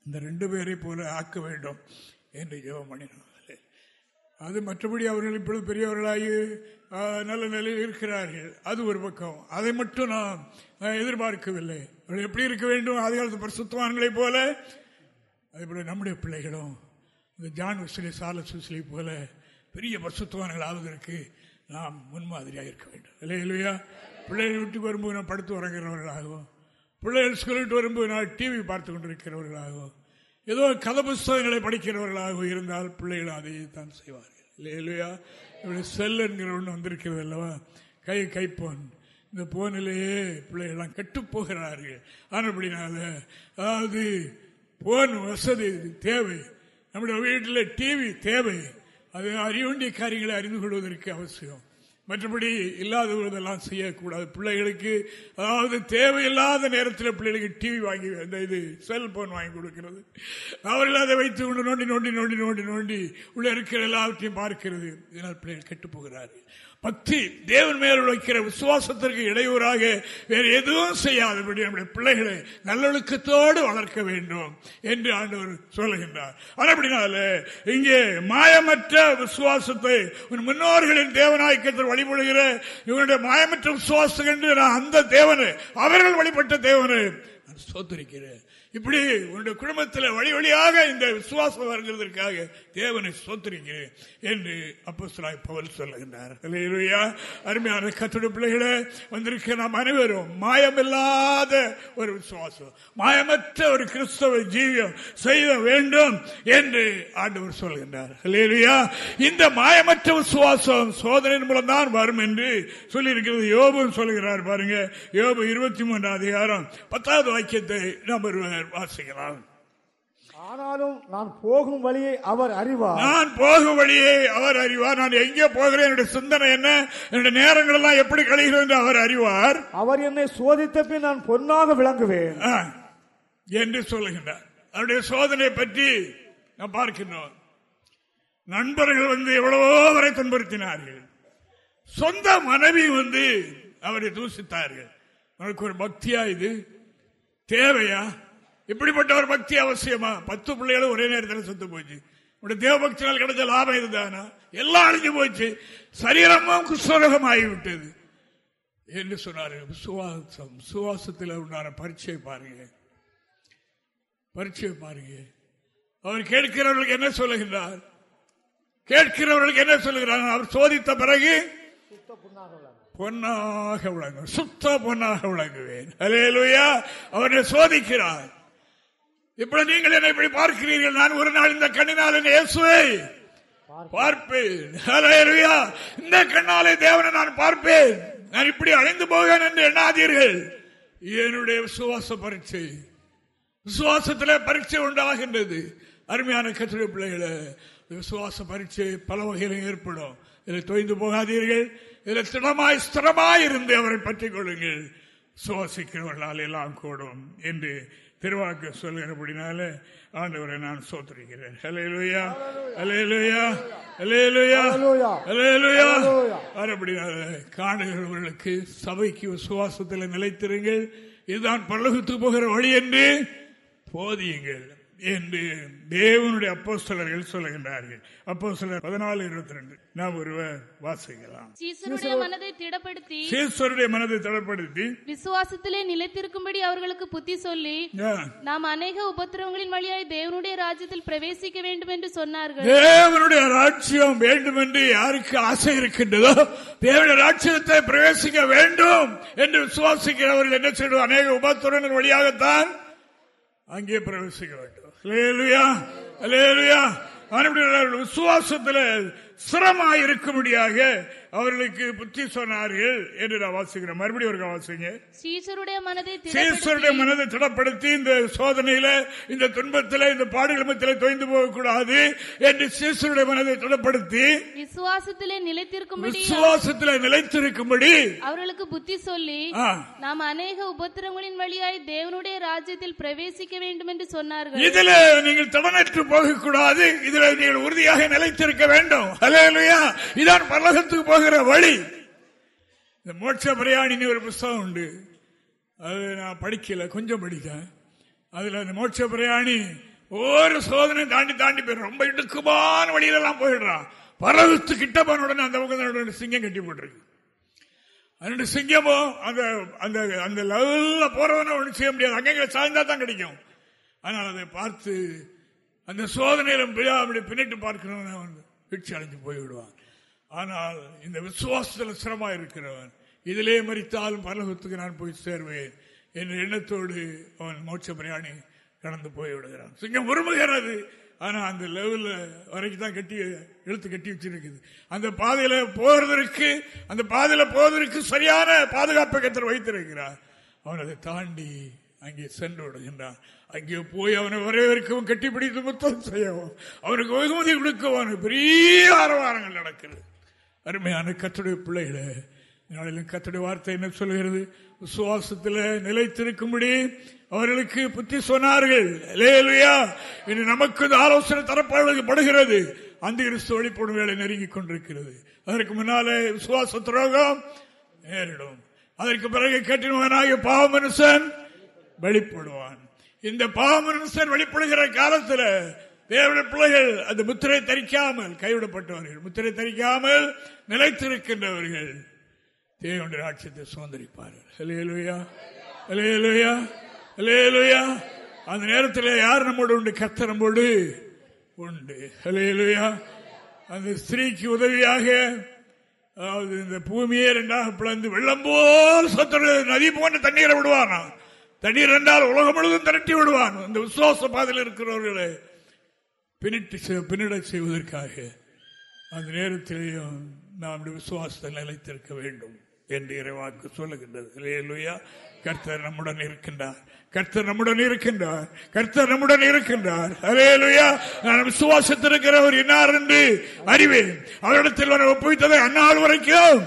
B: இந்த ரெண்டு பேரை போல ஆக்க வேண்டும். என்று ஜெபம் பண்ணினார்கள். அது மற்றபடி அவர்கள் இப்பொழுது பெரியவர்களாகி நல்ல நிலையில் இருக்கிறார்கள். அது ஒரு பக்கம். அதை மட்டும் நான் எதிர்பார்க்கவில்லை. அவர்கள் எப்படி இருக்க வேண்டும்? அதிகாலத்து பரிசுத்தவான்களை போல. அதே போல நம்முடைய பிள்ளைகளும் இந்த ஜான் விசிலி சார்லஸ் விசிலி போல பெரிய பரிசுத்தவான்கள் ஆவதற்கு நாம் முன்மாதிரியாக இருக்க வேண்டும். இல்லை இல்லையா பிள்ளைகள் வீட்டுக்கு வரும்போது நான் படுத்து உறங்குறவர்களாகவும் பிள்ளைகள் ஸ்கூலுக்கு வரும்போது நான் டிவி பார்த்து கொண்டிருக்கிறவர்களாகவும் ஏதோ கதை புஸ்தகங்களை படிக்கிறவர்களாக இருந்தால் பிள்ளைகள் அதையே தான் செய்வார்கள். இல்லையா? இப்படி செல் என்கிற ஒன்று வந்திருக்கிறது அல்லவா? கை கைப்போன் இந்த போனிலேயே பிள்ளைகள்லாம் கெட்டு போகிறார்கள். ஆனப்படினால அதாவது போன் வசதி தேவை. நம்முடைய வீட்டில் டிவி தேவை. அது அறிய வேண்டிய காரியங்களை அறிந்து கொள்வதற்கு அவசியம். மற்றபடி இல்லாதவர்களெல்லாம் செய்யக்கூடாது. பிள்ளைகளுக்கு அதாவது தேவையில்லாத நேரத்தில் பிள்ளைகளுக்கு டிவி வாங்கி அந்த இது செல்போன் வாங்கி கொடுக்கிறது. அவர்கள் அதை வைத்து கொண்டு நோண்டி நோண்டி நோண்டி நோண்டி நோண்டி உள்ள இருக்கிற எல்லாவற்றையும் பார்க்கிறது. இதனால் பிள்ளைகள் கெட்டு போகிறார்கள். பக்தி தேவன் மேல் வைக்கிற விசுவாசத்திற்கு இடையூறாக வேறு எதுவும் செய்யாதபடி நம்முடைய பிள்ளைகளை நல்லொழுக்கத்தோடு வளர்க்க வேண்டும் என்று ஆண்டவர் சொல்லுகின்றார். அப்படினால இங்கே மாயமற்ற விசுவாசத்தை உன் முன்னோர்களின் தேவநாயக்கத்தில் வழிபடுகிற இவனுடைய மாயமற்ற விசுவாசம் என்று நான் அந்த தேவனு அவர்கள் வழிபட்ட தேவனு நான் சோத்தரிக்கிறேன் இப்படி உன்னுடைய குடும்பத்தில் வழி வழியாக இந்த விசுவாசம் வருகிறதற்காக தேவனை சோத்தரிக்கிறேன் என்று அப்போ பவல் சொல்லுகின்றார். அருமையான கத்துடைய பிள்ளைகளை வந்திருக்க நாம் அனைவரும் மாயமில்லாத ஒரு விசுவாசம் மாயமற்ற ஒரு கிறிஸ்தவ ஜீவியம் செய்ய வேண்டும் என்று ஆண்டவர் சொல்கின்றார் இந்த மாயமற்ற விசுவாசம் சோதனையின் மூலம் தான் வரும் என்று சொல்லியிருக்கிறது. யோபும் சொல்லுகிறார் பாருங்க. யோபு இருபத்தி மூன்றாம் அதிகாரம் பத்தாவது வாக்கியத்தை நாம் ஒருவர் வாசிக்கலாம்
C: ஆனாலும் நான் போகும் வழியை அவர் அறிவார்.
B: நான் போகும் வழியை அவர் அறிவார். நான் எங்கே போகிறேன்? என்னுடைய சிந்தனை என்ன? என்னுடைய நேரங்கள் எல்லாம் எப்படி கழிகிறது என்று அவர் அறிவார்.
C: அவர் என்னை சோதித்த பின் நான் பொன்னாக விளங்குவேன்.
B: என்று சொல்லுகின்றார். அவருடைய சோதனை பற்றி நாம் பார்க்கின்றோம். நண்பர்கள் வந்து எவ்வளவோ வரை துன்புறுத்தினார்கள். சொந்த மனைவி வந்து அவரை தூசித்தார்கள். உனக்கு ஒரு பக்தியா இது? தேவையா? இப்படிப்பட்ட ஒரு பக்தி அவசியமா? பத்து பிள்ளைகளும் ஒரே நேரத்தில் செத்து போச்சு. உடைய தேவபக்தினால் கிடைச்ச லாபம் இதுதானா எல்லாம் அழிஞ்சு போச்சு. சரீரமும் குஸ்வரகம் ஆகிவிட்டது என்று சொன்னார்கள் சுவாசம் சுவாசத்தில் உண்டான பரீட்சை பாருங்க. பரீட்சை பாருங்க. அவர் கேட்கிறவர்களுக்கு என்ன சொல்லுகின்றார்? கேட்கிறவர்களுக்கு என்ன சொல்லுகிறார்? அவர் சோதித்த பிறகு பொன்னாக விளங்கும் சுத்த பொன்னாக விளங்குவேன். அலேலுயா அவரை சோதிக்கிறார்? இப்படி நீங்கள் என்னை இப்படி பார்க்கிறீர்கள். நான் ஒரு நாள் இந்த கண்ணினால் என் இயேசுவை பார்ப்பேன். இந்த கண்ணாலே தேவனை நான் பார்ப்பேன். நான் இப்படி அழைந்து போவேன் என்று எண்ணாதீர்கள். என்னுடைய விசுவாச பரீட்சை. விசுவாசத்திலே பரீட்சை உண்டாகின்றது. அருமையான கத்திரை பிள்ளைகளை விசுவாச பரீட்சை பல வகையிலும் ஏற்படும். இதில் தொய்ந்து போகாதீர்கள். இதில் திடமாய் ஸ்திரமாய் இருந்து அவரை பற்றிக் கொள்ளுங்கள். சுவாசிக்கிறவர்களால் எல்லாம் கூடும் என்று திருவாக்கு சொல்கிறபடினால ஆண்டவரை நான் சோத்திருக்கிறேன் ஹalleluya ஹalleluya ஹalleluya ஹalleluya அப்படினால காணுகிறவர்களுக்கு சபைக்கு விசுவாசத்தில் நிலைத்திருங்கள். இதுதான் பரலோகத்துக்கு போகிற வழி என்று போதியுங்கள். என்று தேவனுடைய அப்போஸ்தலர்கள் சொல்லுகின்றார்கள். அப்போஸ்தலர் பதினாலு இருபத்தி ரெண்டு நாம் ஒருவர் வாசிக்கலாம்.
D: சீசருடைய மனதை திடப்படுத்தி
B: சீஸ்வருடைய மனதை தளப்படுத்தி
D: விசுவாசத்திலே நிலைத்திருக்கும்படி அவர்களுக்கு புத்தி சொல்லி நாம் அநேக உபத்திரவங்களின் வழியாய் தேவனுடைய ராஜ்யத்தில் பிரவேசிக்க வேண்டும் என்று சொன்னார்கள்.
B: தேவனுடைய ராட்சியம் வேண்டும் என்று யாருக்கு ஆசை இருக்கின்றதோ தேவனுடைய ராட்சியத்தை பிரவேசிக்க வேண்டும் என்று விசுவாசிக்கிறவர்கள் என்ன செய்வது? அநேக உபத்திரங்கள் வழியாகத்தான் அங்கே பிரவேசிக்க வேண்டும். விசுவாசத்தில் சிரமாய் இருக்கும்படியாக அவர்களுக்கு புத்தி சொன்னார்கள் என்று நான் வாசிக்கிறேன். மறுபடியும் ஒரு வாசிங்க.
D: சீசருடைய மனதை
B: சீசருடைய மனதை திடப்படுத்தி இந்த சோதனையில இந்த துன்பத்தில இந்த பாடுகளமத்தில தொய்ந்து போகக்கூடாது என்று சீசருடைய மனதை திடப்படுத்தி
D: விசுவாசத்திலே நிலைத்திருக்கும்படி
B: விசுவாசத்தில் நிலைத்திருக்கும்படி
D: அவர்களுக்கு புத்தி சொல்லி நாம் அநேக உபத்திரவங்களின் வழியாய் தேவனுடைய ராஜ்யத்தில் பிரவேசிக்க வேண்டும் என்று சொன்னார்கள்.
B: இதுல நீங்கள் தடனற்று போகக்கூடாது. இதுல நீங்கள் உறுதியாக நிலைத்திருக்க வேண்டும். இதான் பரலோகத்துக்கு ஆகிற வழி. இந்த மோட்ச பிரயாணின்னு ஒரு புஸ்தகம் உண்டு. அது நான் படிக்கல கொஞ்சம் படித்தேன். அதுல அந்த மோட்ச பிரயாணி ஒரு சோதனை தாண்டி தாண்டி போயிடும் ரொம்ப இடுக்குமான வழியிலலாம் போயிடுறான். பரவத்து கிட்ட போன உடனே அந்த பக்கத்துல சிங்கம் கட்டி போட்டிருக்கு. ரெண்டு சிங்கமும் அந்த அந்த அந்த லெவலில் போறவன ஒன்று செய்ய முடியாது. அங்கே சாய்ந்தா தான் கிடைக்கும். ஆனால் அதை பார்த்து அந்த சோதனையில அப்படி பின்னிட்டு பார்க்கிறவன் வந்து வீழ்ச்சி அடைஞ்சு போய்விடுவான். ஆனால் இந்த விசுவாசத்தில் சிரமமாக இருக்கிறவன் இதிலே மறித்தாலும் பரலோகத்துக்கு நான் போய் சேர்வேன் என்ற எண்ணத்தோடு அவன் மோட்ச பிரயாணி கடந்து போய் விடுகிறான் சிங்கம் உருமுகிறது ஆனால் அந்த லெவலில் வரைக்கும் தான் கட்டி இழுத்து கட்டி வச்சிருக்குது. அந்த பாதையில் போவதற்கு அந்த பாதையில் போவதற்கு சரியான பாதுகாப்பை கத்தர் வைத்திருக்கிறார். அவன் அதை தாண்டி அங்கே சென்று விடுகின்றான். அங்கே போய் அவனை வரவேற்கவும் கட்டிப்பிடித்து முத்தம் செய்யவும் அவனுக்கு வெகுமதி கொடுக்கவும் பெரிய ஆரவாரங்கள் நடக்கிறது. அருமையான கத்துடைய பிள்ளைகளே நாளிலும் கத்துடைய வார்த்தை என்ன சொல்கிறது விசுவாசத்தில் நிலைத்திருக்கும்படி அவர்களுக்கு புத்தி சொன்னார்கள். இல்லையா இனி நமக்கு இந்த ஆலோசனை தரப்படுகிறது. அந்த கிறிஸ்து வழிபடும் வேலை நெருங்கிக் கொண்டிருக்கிறது. அதற்கு முன்னாலே விசுவாச துரோகம் நேரிடும். அதற்கு பிறகு கட்டினவனாகிய பாவ மனுஷன் வெளிப்படுவான். இந்த பாவ மனுஷன் வெளிப்படுகிற காலத்தில் தேவனுடைய பிள்ளைகள் அந்த முத்திரை தரிக்காமல் கைவிடப்பட்டவர்கள் முத்திரை தரிக்காமல் நிலைத்திருக்கின்றவர்கள். தேவனுடைய ராட்சியத்தை சுதந்திரிப்பார்கள். ஹலேலுயா ஹலேலுயா ஹலேலுயா அந்த நேரத்தில் யார் நம்மோடு உண்டு? கத்த நம்மோடு உண்டு. ஹலேலுயா அந்த ஸ்திரீக்கு உதவியாக அதாவது இந்த பூமியே ரெண்டாக பிளந்து வெள்ளம் போல் சொத்து நதி போன்ற தண்ணீரை விடுவானா தண்ணீர் என்றால் உலகம் முழுவதும் திரட்டி விடுவான். இந்த விசுவாச பாதையில் இருக்கிறவர்களே பின்னிட்டு பின்னிட செய்வதற்காக அந்த நேரத்திலேயும் நாம் விசுவாசத்தை நிலைத்திருக்க வேண்டும் என்று இறைவாக்கு சொல்லுகின்றது. கர்த்தர் நம்முடன் இருக்கின்றார். கர்த்தர் நம்முடன் இருக்கின்றார். கர்த்தர் நம்முடன் இருக்கின்றார். அலேலுயா நான் விசுவாசத்திருக்கிறவர் இன்னார் என்று அறிவேன். அவரிடத்தில் ஒப்புவித்ததை அந்நாள் வரைக்கும்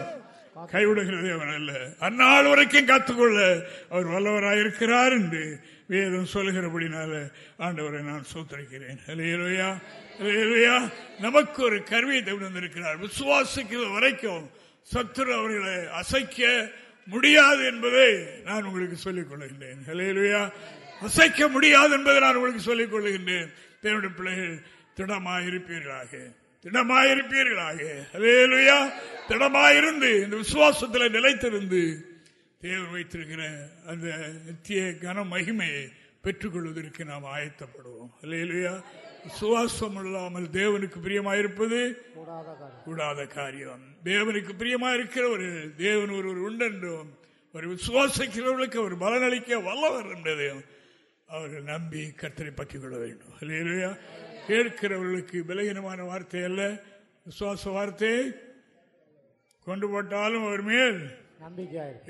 B: கைவிடுகிறது அவன் அல்ல. அந்நாள் வரைக்கும் காத்துக்கொள்ள அவர் வல்லவராயிருக்கிறார் என்று வேதம் சொல்லுகிறபடினால ஆண்டவரை நான் சோத்தரிக்கிறேன். அலையலுயா அலையலுயா நமக்கு ஒரு கருவியை தந்திருக்கிறார். விசுவாசிக்கிற வரைக்கும் சத்துரு அவர்களை அசைக்க முடியாது என்பதை நான் உங்களுக்கு சொல்லிக் கொள்கின்றேன். ஹலேலுயா அசைக்க முடியாது என்பதை நான் உங்களுக்கு சொல்லிக் கொள்கின்றேன். தேவனுடைய பிள்ளைகள் திடமாயிருப்பீர்களாக. திடமாயிருப்பீர்களாக. ஹலேலுயா திடமாயிருந்து இந்த விசுவாசத்தில் நிலைத்திருந்து தேவன் வைத்திருக்கிற அந்த நித்திய கன மகிமையை பெற்றுக்கொள்வதற்கு நாம் ஆயத்தப்படுவோம். இல்லையா சுவாசம் இல்லாமல் தேவனுக்கு பிரியமாயிருப்பது கூடாத காரியம். தேவனுக்கு பிரியமாயிருக்கிறவர்கள் தேவன் ஒருவர் உண்டென்றும் ஒரு விசுவாசிக்கிறவர்களுக்கு அவர் பலனளிக்க வல்லவர் என்றதையும் அவர்கள் நம்பி கத்தரை பற்றிக் கொள்ள வேண்டும். இல்லையா கேட்கிறவர்களுக்கு விலகினமான வார்த்தை அல்ல. விசுவாச வார்த்தை கொண்டு போட்டாலும் அவர் மேல்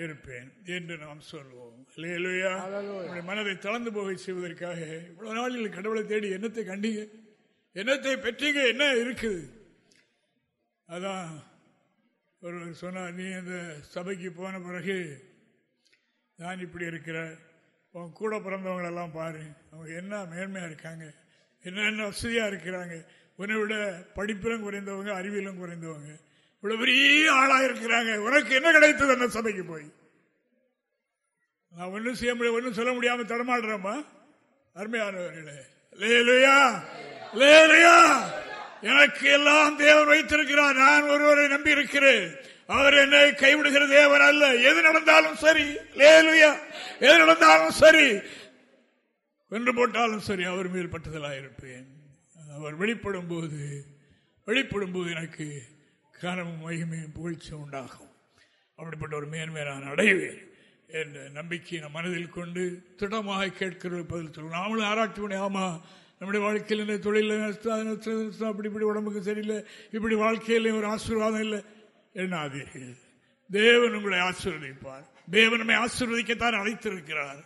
B: இருப்பேன் என்று நாம் சொல்வோம். மனதை தளர்ந்து போக செய்வதற்காக இவ்வளவு நாளில் கடவுளை தேடி என்னத்தை கண்டீங்க? என்னத்தை பெற்றீங்க? என்ன இருக்குது? அதான் ஒருவர் சொன்னார் நீ அந்த சபைக்கு போன பிறகு நான் இப்படி இருக்கிற உன் கூட பிறந்தவங்களெல்லாம் பாரு. அவங்க என்ன மேன்மையா இருக்காங்க? என்னென்ன வசதியா இருக்கிறாங்க? உன்னை விட படிப்பிலும் குறைந்தவங்க அறிவியலும் குறைந்தவங்க. இவ்வளவு பெரிய ஆளா இருக்கிறாங்க. உனக்கு என்ன கிடைத்தது அந்த சபைக்கு போய்? நான் ஒன்றும் செய்ய முடியும் ஒன்னும் சொல்ல முடியாம தரமாடுறோமா அருமையானவர்களே. லேலுயா லேலுயா எனக்கு எல்லாம் தேவன் வைத்திருக்கிறார். நான் ஒருவரை நம்பி இருக்கிறேன் அவர் என்னை கைவிடுகிற தேவன் அல்ல. எது நடந்தாலும் சரி. லேலுயா எது நடந்தாலும் சரி. வென்று போட்டாலும் சரி அவர் மேல் பட்டதலாக இருப்பேன். அவர் வெளிப்படும் போது வெளிப்படும் போது எனக்கு கனமும் மகிமையும் புகழ்ச்சி உண்டாகும். அப்படிப்பட்ட ஒரு மேன்மை நான் அடைவேன் என்ற நம்பிக்கையை நம் மனதில் கொண்டு திடமாக கேட்கிற பதில் சொல்லுவோம் நாமளும் ஆராய்ச்சி பண்ணி ஆமா நம்முடைய வாழ்க்கையில் இந்த நஷ்டம் அப்படி இப்படி உடம்புக்கு சரியில்லை இப்படி வாழ்க்கையில் ஒரு ஆசீர்வாதம் இல்லை எண்ணாதீர்கள் தேவன் உங்களை ஆசீர்வதிப்பார். தேவன் நம்மை ஆசீர்வதிக்கத்தான் அழைத்திருக்கிறார்.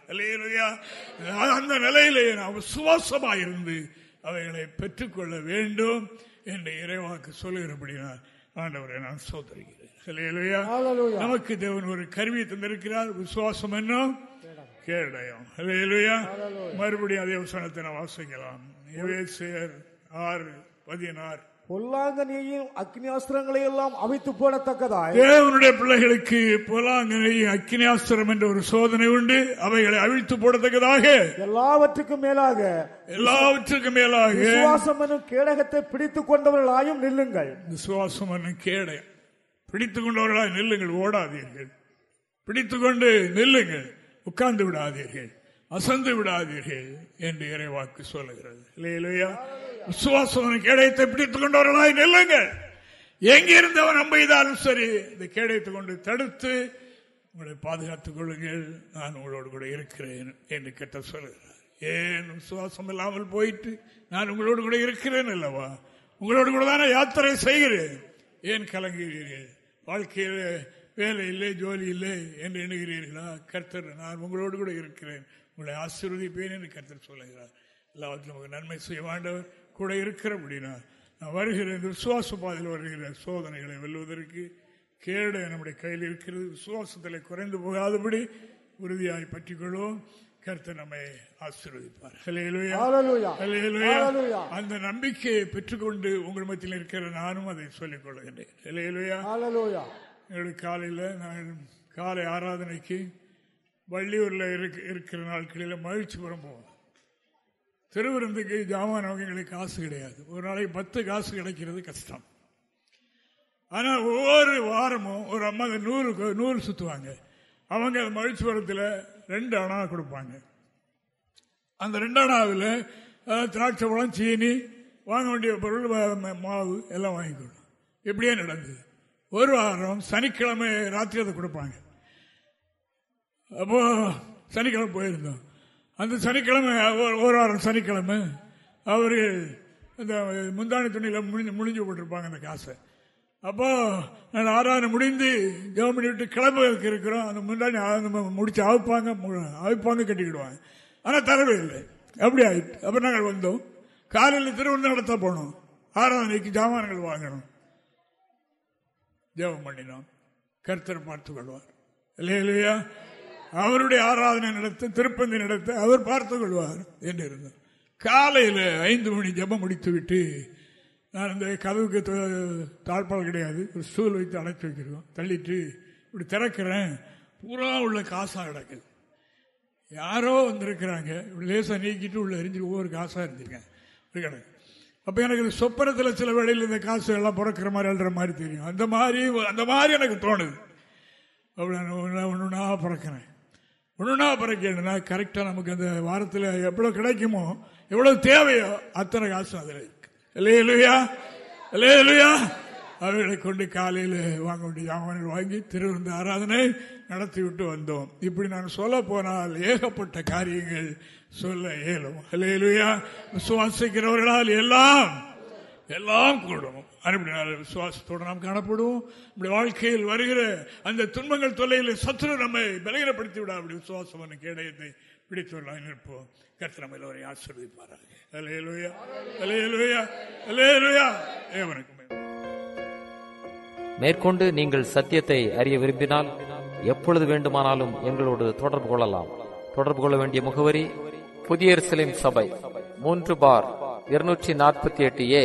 B: அந்த நிலையிலே நாம் சுவாசமாக இருந்து அவைகளை பெற்றுக்கொள்ள வேண்டும் என்று இறைவாக்கு சொல்லுகிறபடினார் ஆண்டவரை நான் சோதரிக்கிறேன் நமக்கு தேவன் ஒரு கருவியை தந்திருக்கிறார். விசுவாசம் என்னும் கேடயம். மறுபடியும் அதே வசனத்தை நான் வாசிக்கலாம். ஆறு பதினாறு.
C: பொல்லாங்கனையும் அக்னியாஸ்திரங்களை எல்லாம் அவித்து போடத்தக்கதாய்.
B: தேவனுடைய பிள்ளைகளுக்கு பொல்லாங்கனையும் அக்னியாஸ்திரம் என்ற ஒரு சோதனை உண்டு. அவைகளை அழித்து போடத்தக்கதாக.
C: எல்லாவற்றுக்கும் மேலாக
B: எல்லாவற்றுக்கும் மேலாக.
C: விசுவாசம் கேடகத்தை பிடித்துக் கொண்டவர்களாயும் நில்லுங்கள்.
B: விசுவாசம் என்னும் கேடயம் பிடித்துக் கொண்டவர்களாய் நில்லுங்கள் ஓடாதீர்கள். பிடித்துக் கொண்டு நில்லுங்கள் உட்கார்ந்து விடாதீர்கள் அசந்து விடாதீர்கள் என்று இறைவாக்கு சொல்லுகிறது. இல்லையா விசுவாசம் கேடயத்தை பிடித்துக் கொண்டவர்களாய் நில்லுங்கள் எங்கிருந்தவன் நம்பியதாலும் சரி இந்த கேடயத்தை கொண்டு தடுத்து உங்களை பாதுகாத்துக் கொள்ளுங்கள். நான் உங்களோடு கூட இருக்கிறேன் என்று கேட்ட சொல்லுகிறார். ஏன் விசுவாசம் இல்லாமல் போயிட்டு நான் உங்களோடு கூட இருக்கிறேன் அல்லவா? உங்களோடு கூட தானே யாத்திரை செய்கிறேன். ஏன் கலங்குகிறீர்கள்? வாழ்க்கையில் வேலை இல்லை ஜோலி இல்லை என்று எண்ணுகிறீர்களா? கர்த்தர் நான் உங்களோடு கூட இருக்கிறேன். உங்களை ஆசீர்வதிப்பேன் என்று கர்த்தர் சொல்லுகிறார். எல்லாவற்றும் நன்மை செய்ய வேண்டவர். கூட இருக்கிற அப்படின்னா நான் வருகிற இந்த விசுவாச பாதையில் வருகிற சோதனைகளை வெல்வதற்கு கேடு நம்முடைய கையில் இருக்கிறது. விசுவாசத்தில் குறைந்து போகாதபடி உறுதியாய் பற்றிக்கொள்வோம். கருத்து நம்மை ஆசீர்வதிப்பார். அந்த நம்பிக்கையை பெற்றுக்கொண்டு உங்கள் மத்தியில் இருக்கிற நானும் அதை சொல்லிக் கொள்கின்றேன் எங்களுக்கு காலையில் நான் காலை ஆராதனைக்கு வள்ளியூரில் இருக்கிற நாட்களில் மகிழ்ச்சிபுரம் போவோம் திருவிருந்துக்கு ஜாமான் அவங்க எங்களுக்கு காசு கிடையாது. ஒரு நாளைக்கு பத்து காசு கிடைக்கிறது கஷ்டம். ஆனால் ஒவ்வொரு வாரமும் ஒரு அம்மா நூறு நூறு சுற்றுவாங்க அவங்க மகிழ்ச்சிபுரத்தில் ரெண்டு அணா கொடுப்பாங்க. அந்த ரெண்டு அணாவில் திராட்சை பழம் சீனி வாங்க வேண்டிய பொருள் மாவு எல்லாம் வாங்கிக்கணும். இப்படியே நடந்தது. ஒரு வாரம் சனிக்கிழமை ராத்திரி அதை கொடுப்பாங்க. அப்போ சனிக்கிழமை போயிருந்தோம். அந்த சனிக்கிழமை ஒரு- ஒரு வாரம் சனிக்கிழமை அவர் இந்த முந்தாணி துணியில் முடிஞ்சு முடிஞ்சு போட்டிருப்பாங்க அந்த காசை. அப்போ நான் ஆராதனை முடிந்து ஜெபம் விட்டு கிளம்புறதுக்கு இருக்கிறோம். அந்த முந்தாணி முடிச்சு அவிப்பாங்க மு- அவிப்பாங்க கட்டிக்கிடுவாங்க. ஆனால் தரவே இல்லை. அப்படி ஆயிட்டு அப்புறம் நாங்கள் வந்தோம். காலையில் திருவண்ணா நடத்த போனோம். ஆராதனைக்கு ஜாமான்கள் வாங்கணும். ஜெபம் பண்ணினோம். கருத்தரை பார்த்துக் கொள்வார் இல்லையா அவருடைய ஆராதனை நடத்த திருப்பந்தி நடத்த அவர் பார்த்துக் கொள்வார் என்று இருந்தார் காலையில் ஐந்து மணி ஜெபம் முடித்து விட்டு நான் இந்த கதவுக்கு தாழ்பால் கிடையாது ஒரு ஸ்டூல் வைத்து அடைச்சி வைக்கிறோம். தள்ளிட்டு இப்படி திறக்கிறேன். பூரா உள்ள காசாக கிடக்குது. யாரோ வந்திருக்கிறாங்க. இப்படி லேசாக நீக்கிட்டு உள்ள எரிஞ்சு ஒவ்வொரு காசாக இருந்திருக்கேன் ஒரு கிடக்கு அப்போ எனக்கு இந்த சொப்பனத்தில் சில வேளையில் இந்த காசு எல்லாம் பிறக்கிற மாதிரி அழுற மாதிரி தெரியும். அந்த மாதிரி அந்த மாதிரி எனக்கு தோணுது. அப்படி நான் ஒன்றா பிறக்கிறேன். ஒன்றுனா பிறக்கணும்னா கரெக்டாக நமக்கு அந்த வாரத்தில் எவ்வளோ கிடைக்குமோ எவ்வளோ தேவையோ அத்தனை காசு அதில் இருக்கு. இல்லையா இல்லையா இல்லையா இல்லையா அவைகளை கொண்டு காலையில் வாங்க வேண்டிய ஜாமான்கள் வாங்கி திருவிருந்த ஆராதனை நடத்தி விட்டு வந்தோம். இப்படி நான் சொல்ல போனால் ஏகப்பட்ட காரியங்கள் சொல்ல இயலும். இல்லையா விசுவாசிக்கிறவர்களால் எல்லாம் எல்லாம் கூடும் அப்படினால விசுவாசத்தோடு நாம் காணப்படுவோம் நம்முடைய வாழ்க்கையில் வருகிற அந்த துன்பங்கள் தொல்லையில் சத்துரு நம்மை பலகீனப்படுத்தி விட அப்படி விசுவாசமான கேடயத்தை பிடித்துள்ளான் நிற்போம் கத்திரம் எல்லோரையும் ஆசிர்வதிப்பார்கள் அலையலுயா அலையலுயா அலையலுயா ஏவனுக்கு
E: மேற்கொண்டு நீங்கள் சத்தியத்தை அறிய விரும்பினால் எப்பொழுது வேண்டுமானாலும் எங்களோடு தொடர்பு கொள்ளலாம். தொடர்பு கொள்ள வேண்டிய முகவரி புதிய சபை மூன்று பார் இருநூற்றி நாற்பத்தி எட்டு ஏ.